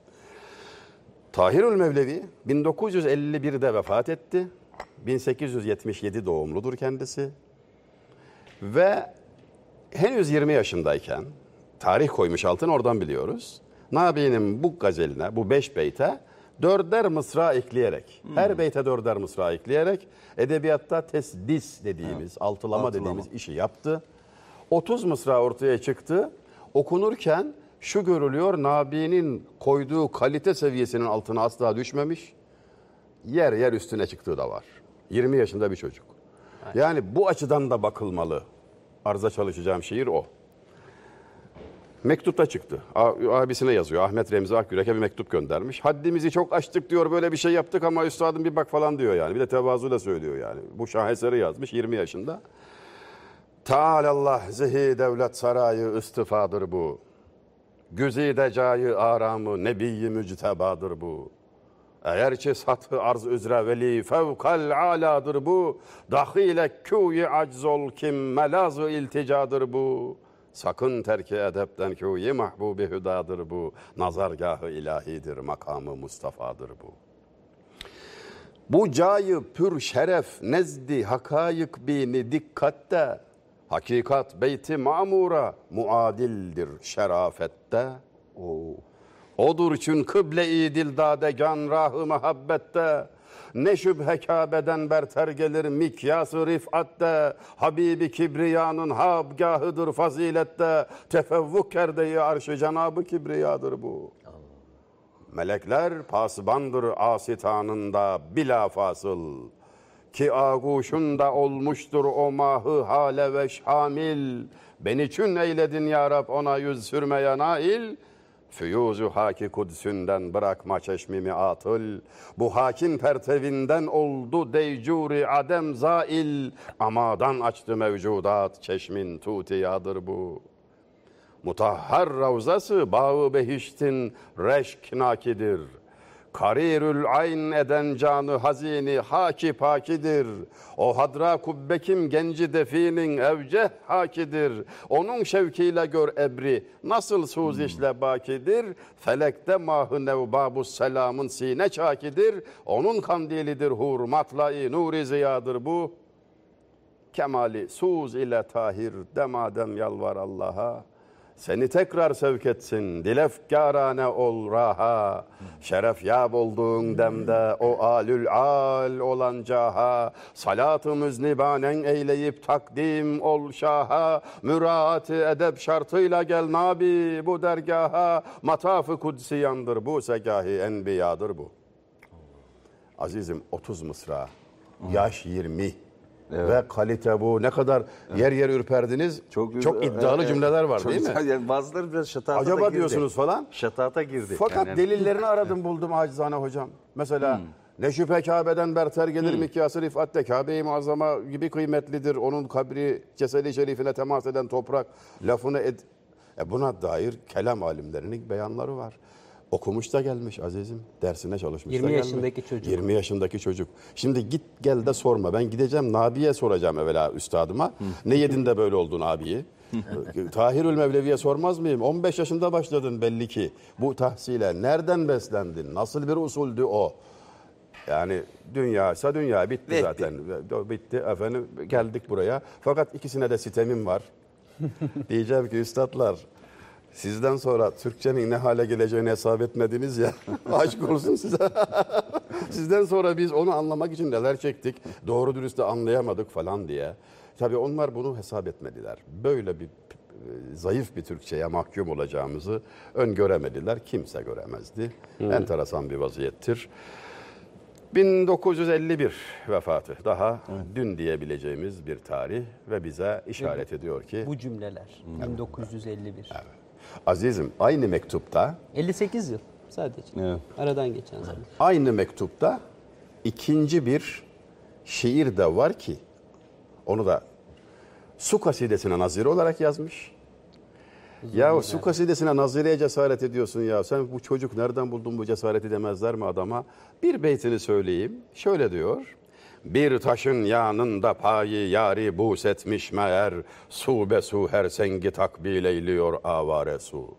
Tahirül Mevlevi 1951'de vefat etti. 1877 doğumludur kendisi. Ve henüz 20 yaşındayken tarih koymuş altın oradan biliyoruz. Nabi'nin bu gazeline, bu beş beyte dörder mısra ekleyerek, her beyte dörder mısra ekleyerek edebiyatta tesdis dediğimiz, altılama, dediğimiz işi yaptı. 30 mısra ortaya çıktı. Okunurken şu görülüyor, Nabi'nin koyduğu kalite seviyesinin altına asla düşmemiş. Yer yer üstüne çıktığı da var. 20 yaşında bir çocuk. Yani bu açıdan da bakılmalı. Arıza çalışacağım şiir o. Mektupta çıktı. Abisine yazıyor. Ahmet Remzi Akgürek'e bir mektup göndermiş. Haddimizi çok aştık diyor. Böyle bir şey yaptık ama üstadım bir bak falan diyor yani. Bir de tevazuyla söylüyor yani. Bu şaheseri yazmış 20 yaşında. Tealallah zihi devlet sarayı istifadır bu. Güzide cayı aramı nebiyyi müctebadır bu. Eğer ki satı arz üzre veli fevkal aladır bu. Dahile küyi aczol kim melazı ilticadır bu. Sakın terki edepten küyi mahbubi hüdadır bu. Nazargahı ilahidir, makamı Mustafa'dır bu. Bu cayı pür şeref nezdi hakayık bini dikkatte. Hakikat beyti mamura muadildir şerafette. Oo. Odur çün kıble-i dildade gan rahı muhabbette. Ne şüphe Kabe'den berter gelir mikyası rifatte. Habibi Kibriya'nın habgahıdır fazilette. Tefevvuk kerdeyi arşı Cenabı Kibriya'dır bu. Melekler pasbandır asitanında bila fasıl. Ki ağuşunda olmuştur o mahı hale ve şamil. Beni çün eyledin ya Rab ona yüz sürmeye nail. Füyuzu haki kudüsünden bırakma çeşmimi atıl. Bu hakin pertevinden oldu deycuri adem zail. Amadan açtı mevcudat çeşmin tutiyadır bu. Mutahhar ravzası bağı behiştin reşk nakidir. Karirül ayn eden canı hazini haki pakidir. O hadra kubbekim genci definin evceh hakidir. Onun şevkiyle gör ebri nasıl suzişle bakidir. Felekte mahı nevbabu selamın sine çakidir. Onun kandilidir hur matlayı nuri ziyadır bu. Kemali suz ile tahir demadem yalvar Allah'a. Seni tekrar sevk etsin, dilefkarane ol raha. Şeref yab olduğun demde o alül al olan caha. Salatı müznibanen eyleyip takdim ol şaha. Müraati edep şartıyla gel nabi bu dergaha. Matafı kudsiyandır bu segahi enbiyadır bu. Azizim 30 mısra, yaş 20 ve kalite bu. Ne kadar yer yer ürperdiniz. Çok, güzel. iddialı Evet, cümleler var çok değil mi? Yani bazıları biraz şatata Acaba girdi. diyorsunuz falan. Şatata girdi. Fakat Yani- delillerini aradım buldum acizane hocam. Mesela ne şüphe Kabe'den berter gelir mikyası rifatte. Kabe-i Muazzama gibi kıymetlidir. Onun kabri cesedi şerifine temas eden toprak lafını ed... E buna dair kelam alimlerinin beyanları var. Okumuş da gelmiş azizim. Dersine çalışmış 20 da gelmiş. yaşındaki çocuk. 20 yaşındaki çocuk. Şimdi git gel de sorma. Ben gideceğim Nabi'ye soracağım evvela üstadıma. Ne yedin de böyle oldun abiyi? Tahirül Mevlevi'ye sormaz mıyım? 15 yaşında başladın belli ki bu tahsile. Nereden beslendin? Nasıl bir usuldü o? Yani dünya ise dünya bitti, Bitti. zaten. Bitti efendim geldik buraya. Fakat ikisine de sitemim var. Diyeceğim ki üstadlar sizden sonra Türkçenin ne hale geleceğini hesap etmediniz ya. Aşk olsun size. Sizden sonra biz onu anlamak için neler çektik. Doğru dürüst de anlayamadık falan diye. Tabii onlar bunu hesap etmediler. Böyle bir zayıf bir Türkçe'ye mahkum olacağımızı öngöremediler. Kimse göremezdi. Enteresan bir vaziyettir. 1951 vefatı. Daha dün diyebileceğimiz bir tarih ve bize işaret ediyor ki Bu cümleler 1951. azizim aynı mektupta 58 yıl sadece. Evet. Aradan geçen zaman. aynı mektupta ikinci bir şiir de var ki onu da su kasidesine nazire olarak yazmış. Ya su kasidesine nazireye cesaret ediyorsun ya. Sen bu çocuk nereden buldun bu cesareti demezler mi adama? Bir beytini söyleyeyim. Şöyle diyor. Bir taşın yanında payı yari bus etmiş meğer. Su be su her sengi takbil eyliyor avare su.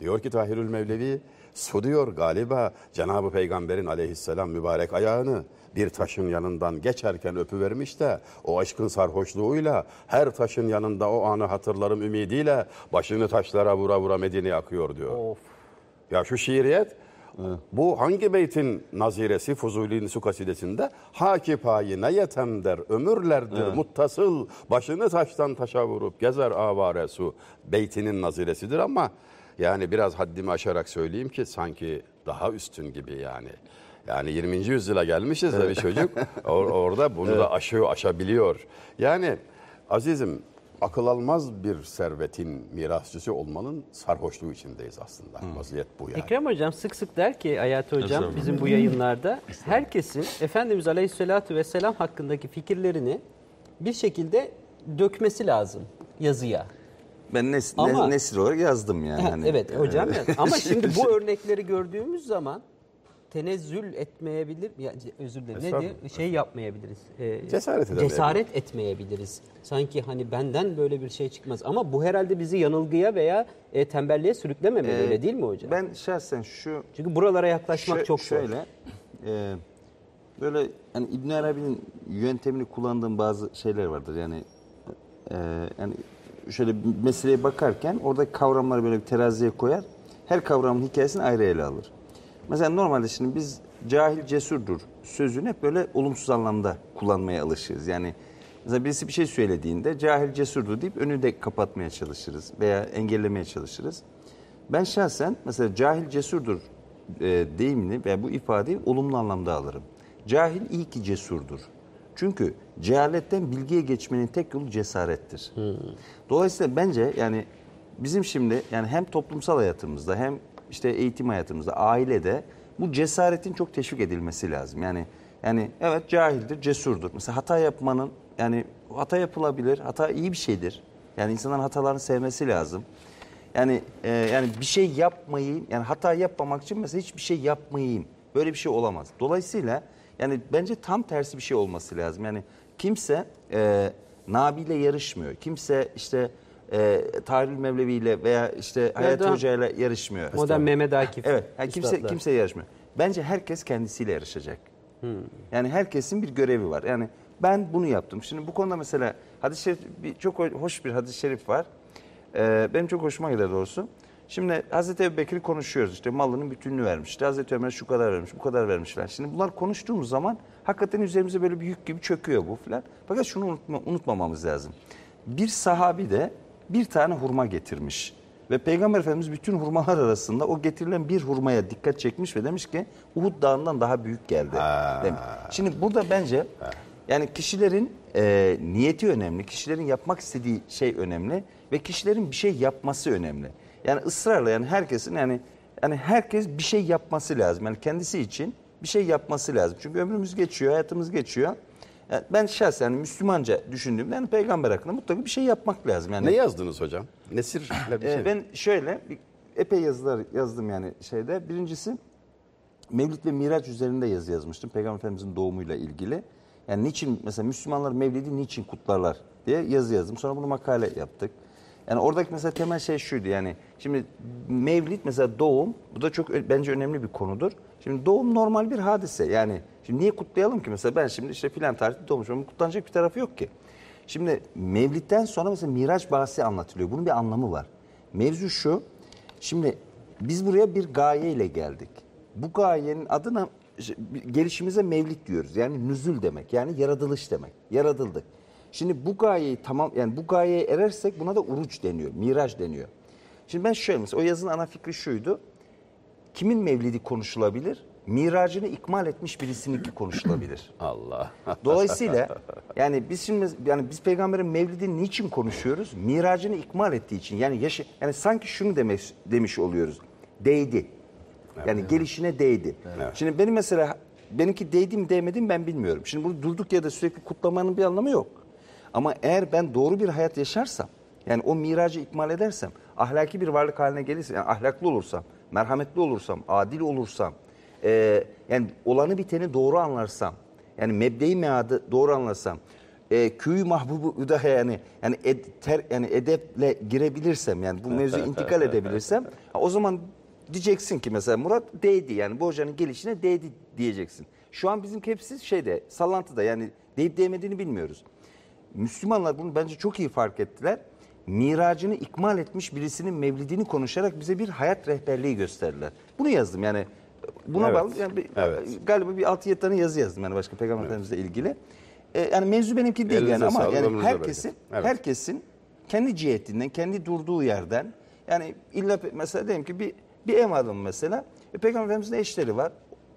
Diyor ki Tahirül Mevlevi, su diyor galiba Cenab-ı Peygamber'in aleyhisselam mübarek ayağını bir taşın yanından geçerken öpüvermiş de o aşkın sarhoşluğuyla her taşın yanında o anı hatırlarım ümidiyle başını taşlara vura vura Medine'ye akıyor diyor. Of. Ya şu şiiriyet bu hangi beytin naziresi Fuzuli'nin su kasidesinde? Haki payine yetem der, ömürlerdir muttasıl, başını taştan taşa vurup gezer avare su. Beytinin naziresidir ama yani biraz haddimi aşarak söyleyeyim ki sanki daha üstün gibi yani. Yani 20. yüzyıla gelmişiz de bir çocuk or- orada bunu da aşıyor, aşabiliyor. Yani azizim akıl almaz bir servetin mirasçısı olmanın sarhoşluğu içindeyiz aslında. Vaziyet bu yani. Ekrem Hocam sık sık der ki Hayati Hocam bizim bu yayınlarda herkesin Efendimiz Aleyhisselatü Vesselam hakkındaki fikirlerini bir şekilde dökmesi lazım yazıya. Ben nes, Ama- ne- nesir olarak yazdım yani. Ha, Hani, evet hocam. Ama şimdi bu örnekleri gördüğümüz zaman tenezzül etmeyebilir, ya, özür dilerim, ne diye şey yapmayabiliriz. Ee, Cesaret edemeyebiliriz. Cesaret etmeyebiliriz. Sanki hani benden böyle bir şey çıkmaz. Ama bu herhalde bizi yanılgıya veya e, tembelliğe sürüklememeli Ee, öyle değil mi hocam? Ben şahsen şu Çünkü buralara yaklaşmak Şö- çok zor. şöyle e, böyle hani İbn Arabi'nin yöntemini kullandığım bazı şeyler vardır. Yani e, yani şöyle meseleye bakarken orada kavramları böyle bir teraziye koyar. Her kavramın hikayesini ayrı ele alır. Mesela normalde şimdi biz cahil cesurdur sözünü hep böyle olumsuz anlamda kullanmaya alışırız. Yani mesela birisi bir şey söylediğinde cahil cesurdur deyip önünü de kapatmaya çalışırız veya engellemeye çalışırız. Ben şahsen mesela cahil cesurdur e, deyimini ve bu ifadeyi olumlu anlamda alırım. Cahil iyi ki cesurdur. Çünkü cehaletten bilgiye geçmenin tek yolu cesarettir. Dolayısıyla bence yani bizim şimdi yani hem toplumsal hayatımızda hem işte eğitim hayatımızda, ailede bu cesaretin çok teşvik edilmesi lazım. Yani yani evet cahildir, cesurdur. Mesela hata yapmanın yani hata yapılabilir, hata iyi bir şeydir. Yani insanların hatalarını sevmesi lazım. Yani e, yani bir şey yapmayayım, yani hata yapmamak için mesela hiçbir şey yapmayayım. Böyle bir şey olamaz. Dolayısıyla yani bence tam tersi bir şey olması lazım. Yani kimse e, Nabi ile yarışmıyor. Kimse işte e, Tahirül Mevlevi ile veya işte Hayati da- Hoca ile yarışmıyor. Modern Mehmet Akif. Evet. Yani kimse üstadlar. kimse yarışmıyor. Bence herkes kendisiyle yarışacak. Yani herkesin bir görevi var. Yani ben bunu yaptım. Şimdi bu konuda mesela hadis-i şerif bir, çok hoş bir hadis-i şerif var. Ee, benim çok hoşuma gider doğrusu. Şimdi Hazreti Ebu Bekir konuşuyoruz işte malının bütününü vermiş. İşte Hazreti Ömer şu kadar vermiş, bu kadar vermiş falan. Şimdi bunlar konuştuğumuz zaman hakikaten üzerimize böyle bir yük gibi çöküyor bu falan. Fakat şunu unutma, unutmamamız lazım. Bir sahabi de bir tane hurma getirmiş. Ve Peygamber Efendimiz bütün hurmalar arasında o getirilen bir hurmaya dikkat çekmiş ve demiş ki Uhud Dağı'ndan daha büyük geldi. Demiş. Şimdi burada bence yani kişilerin e, niyeti önemli, kişilerin yapmak istediği şey önemli ve kişilerin bir şey yapması önemli. Yani ısrarla yani herkesin yani yani herkes bir şey yapması lazım. Yani kendisi için bir şey yapması lazım. Çünkü ömrümüz geçiyor, hayatımız geçiyor. Yani ben şahsen Müslümanca düşündüğümde yani peygamber hakkında mutlaka bir şey yapmak lazım. Yani Ne yazdınız hocam? Nesirle bir ee, şey. ben şöyle bir- epey yazılar yazdım yani şeyde. Birincisi Mevlid ve Miraç üzerinde yazı yazmıştım. Peygamber Efendimizin doğumuyla ilgili. Yani niçin mesela Müslümanlar Mevlid'i niçin kutlarlar diye yazı yazdım. Sonra bunu makale yaptık. Yani oradaki mesela temel şey şuydu yani şimdi Mevlid mesela doğum bu da çok bence önemli bir konudur. Şimdi doğum normal bir hadise yani şimdi niye kutlayalım ki mesela ben şimdi işte filan tarihte doğmuşum Bunun kutlanacak bir tarafı yok ki. Şimdi Mevlid'den sonra mesela Miraç bahsi anlatılıyor. Bunun bir anlamı var. Mevzu şu. Şimdi biz buraya bir gaye ile geldik. Bu gayenin adına gelişimize mevlid diyoruz. Yani nüzül demek. Yani yaratılış demek. Yaratıldık. Şimdi bu gayeyi tamam yani bu gayeye erersek buna da uruç deniyor, miraç deniyor. Şimdi ben şöyle mesela o yazının ana fikri şuydu. Kimin mevlidi konuşulabilir? Miracını ikmal etmiş birisininki konuşulabilir. Allah. Dolayısıyla yani biz şimdi yani biz peygamberin mevlidini niçin konuşuyoruz? Miracını ikmal ettiği için. Yani yaşı yani sanki şunu demek demiş oluyoruz. Değdi. Yani gelişine değdi. Şimdi benim mesela benimki değdi mi değmedi mi ben bilmiyorum. Şimdi bunu durduk ya da sürekli kutlamanın bir anlamı yok. Ama eğer ben doğru bir hayat yaşarsam, yani o miracı ikmal edersem, ahlaki bir varlık haline gelirse, yani ahlaklı olursam, merhametli olursam, adil olursam, e, yani olanı biteni doğru anlarsam, yani mebdeyi meadı doğru anlarsam, e, köyü mahbubu üdahe yani yani, ed, ter, yani edeple girebilirsem yani bu mevzu intikal edebilirsem ha, o zaman diyeceksin ki mesela Murat değdi yani bu hocanın gelişine değdi diyeceksin. Şu an bizim hepsi şeyde sallantıda yani deyip değmediğini bilmiyoruz. Müslümanlar bunu bence çok iyi fark ettiler. Miracını ikmal etmiş birisinin mevlidini konuşarak bize bir hayat rehberliği gösterdiler. Bunu yazdım yani buna Evet. bağlı yani bir- Evet. galiba bir 6-7 tane yazı yazdım yani başka peygamber efendimizle ilgili. Ee, yani mevzu benimki değil Elinize yani ama yani herkesin. Evet. herkesin kendi cihetinden, kendi durduğu yerden yani illa mesela diyelim ki bir bir ev adamı mesela e, peygamber efendimizin eşleri var.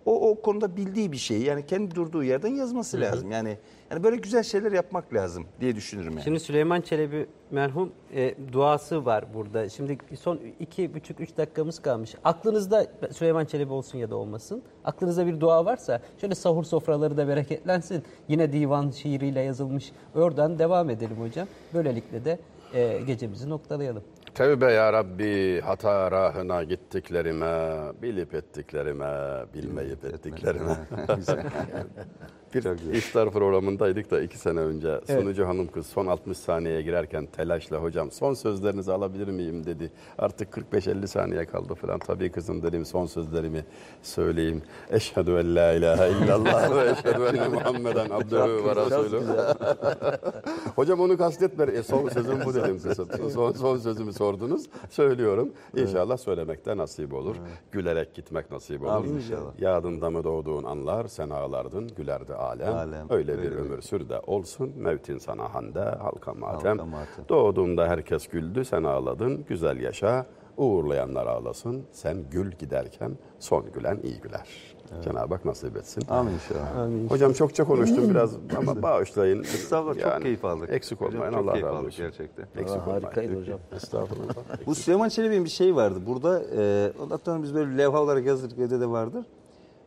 O, o konuda bildiği bir şeyi yani kendi durduğu yerden yazması lazım. Yani yani böyle güzel şeyler yapmak lazım diye düşünürüm yani. Şimdi Süleyman Çelebi merhum e, duası var burada. Şimdi son iki buçuk üç dakikamız kalmış. Aklınızda Süleyman Çelebi olsun ya da olmasın. Aklınızda bir dua varsa şöyle sahur sofraları da bereketlensin. Yine divan şiiriyle yazılmış. Oradan devam edelim hocam. Böylelikle de e, gecemizi noktalayalım. Tevbe ya Rabbi hata rahına gittiklerime, bilip ettiklerime, bilmeyip ettiklerime. Bir iftar programındaydık da iki sene önce sunucu hanım kız son 60 saniyeye girerken telaşla hocam son sözlerinizi alabilir miyim dedi. Artık 45-50 saniye kaldı falan. Tabii kızım dedim son sözlerimi söyleyeyim. Eşhedü en la ilahe illallah ve eşhedü enne Muhammeden abdühü ve rasulü. Hocam onu kastetme. E, son sözüm bu dedim kızım. Son, son sözümü sordunuz. Söylüyorum. İnşallah söylemekte nasip olur. Gülerek gitmek nasip olur. Amin inşallah. Yadında mı doğduğun anlar sen ağlardın gülerdi alem. Alem. Öyle bir Öyle bir- ömür sür de olsun. Mevtin sana hande halka matem. Halka matem. Doğduğunda herkes güldü sen ağladın. Güzel yaşa. Uğurlayanlar ağlasın. Sen gül giderken son gülen iyi güler. Cenab-ı Hak nasip etsin. Amin inşallah. Hocam çokça konuştum biraz ama bağışlayın. Estağfurullah çok keyif aldık. Eksik Hocam, olmayın çok Allah keyif razı aldık olsun. gerçekten. Eksik olmayın. harikaydı hocam. Estağfurullah. Bu Süleyman Çelebi'nin bir şey vardı. Burada e, hatta biz böyle levha olarak yazdık evde de vardır.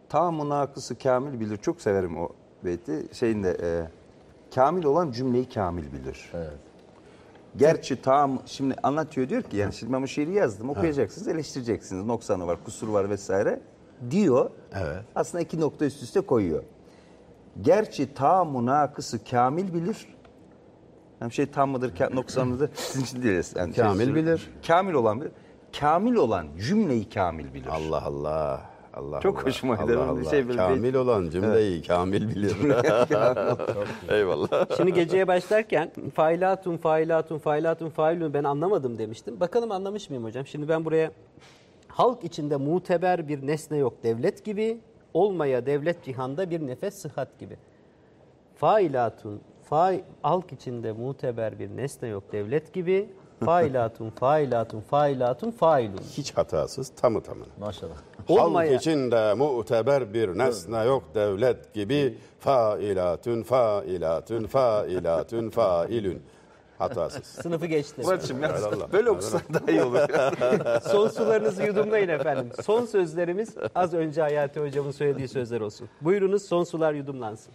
Tamamı nakısı kamil bilir. Çok severim o beyti. Şeyinde e, kamil olan cümleyi kamil bilir. Evet. Gerçi tam şimdi anlatıyor diyor ki yani şimdi ben bu şiiri yazdım okuyacaksınız eleştireceksiniz noksanı var kusuru var vesaire diyor. Evet. Aslında iki nokta üst üste koyuyor. Gerçi tam nakısı kamil bilir. Hem şey tam mıdır noksan mıdır sizin için değil. Yani şey- Kamil bilir. Kamil olan bilir. Kamil olan cümleyi kamil bilir. Allah Allah. Allah Çok Allah, hoşuma gider. Allah Allah. şey böyle kamil olan cümleyi kamil bilir. Eyvallah. Şimdi geceye başlarken failatun failatun failatun failun ben anlamadım demiştim. Bakalım anlamış mıyım hocam? Şimdi ben buraya halk içinde muteber bir nesne yok devlet gibi, olmaya devlet cihanda bir nefes sıhhat gibi. Failatun fail, halk içinde muteber bir nesne yok devlet gibi. Failatun failatun failatun failun. Hiç hatasız tamı tamına. Maşallah. Olmaya- Halk içinde muteber bir nesne yok devlet gibi failatün failatun failatun failün. Hatasız. Sınıfı geçti. Muratçım ya, Allah. böyle okusan daha iyi olur. Son sularınızı yudumlayın efendim. Son sözlerimiz az önce Hayati Hocam'ın söylediği sözler olsun. Buyurunuz son sular yudumlansın.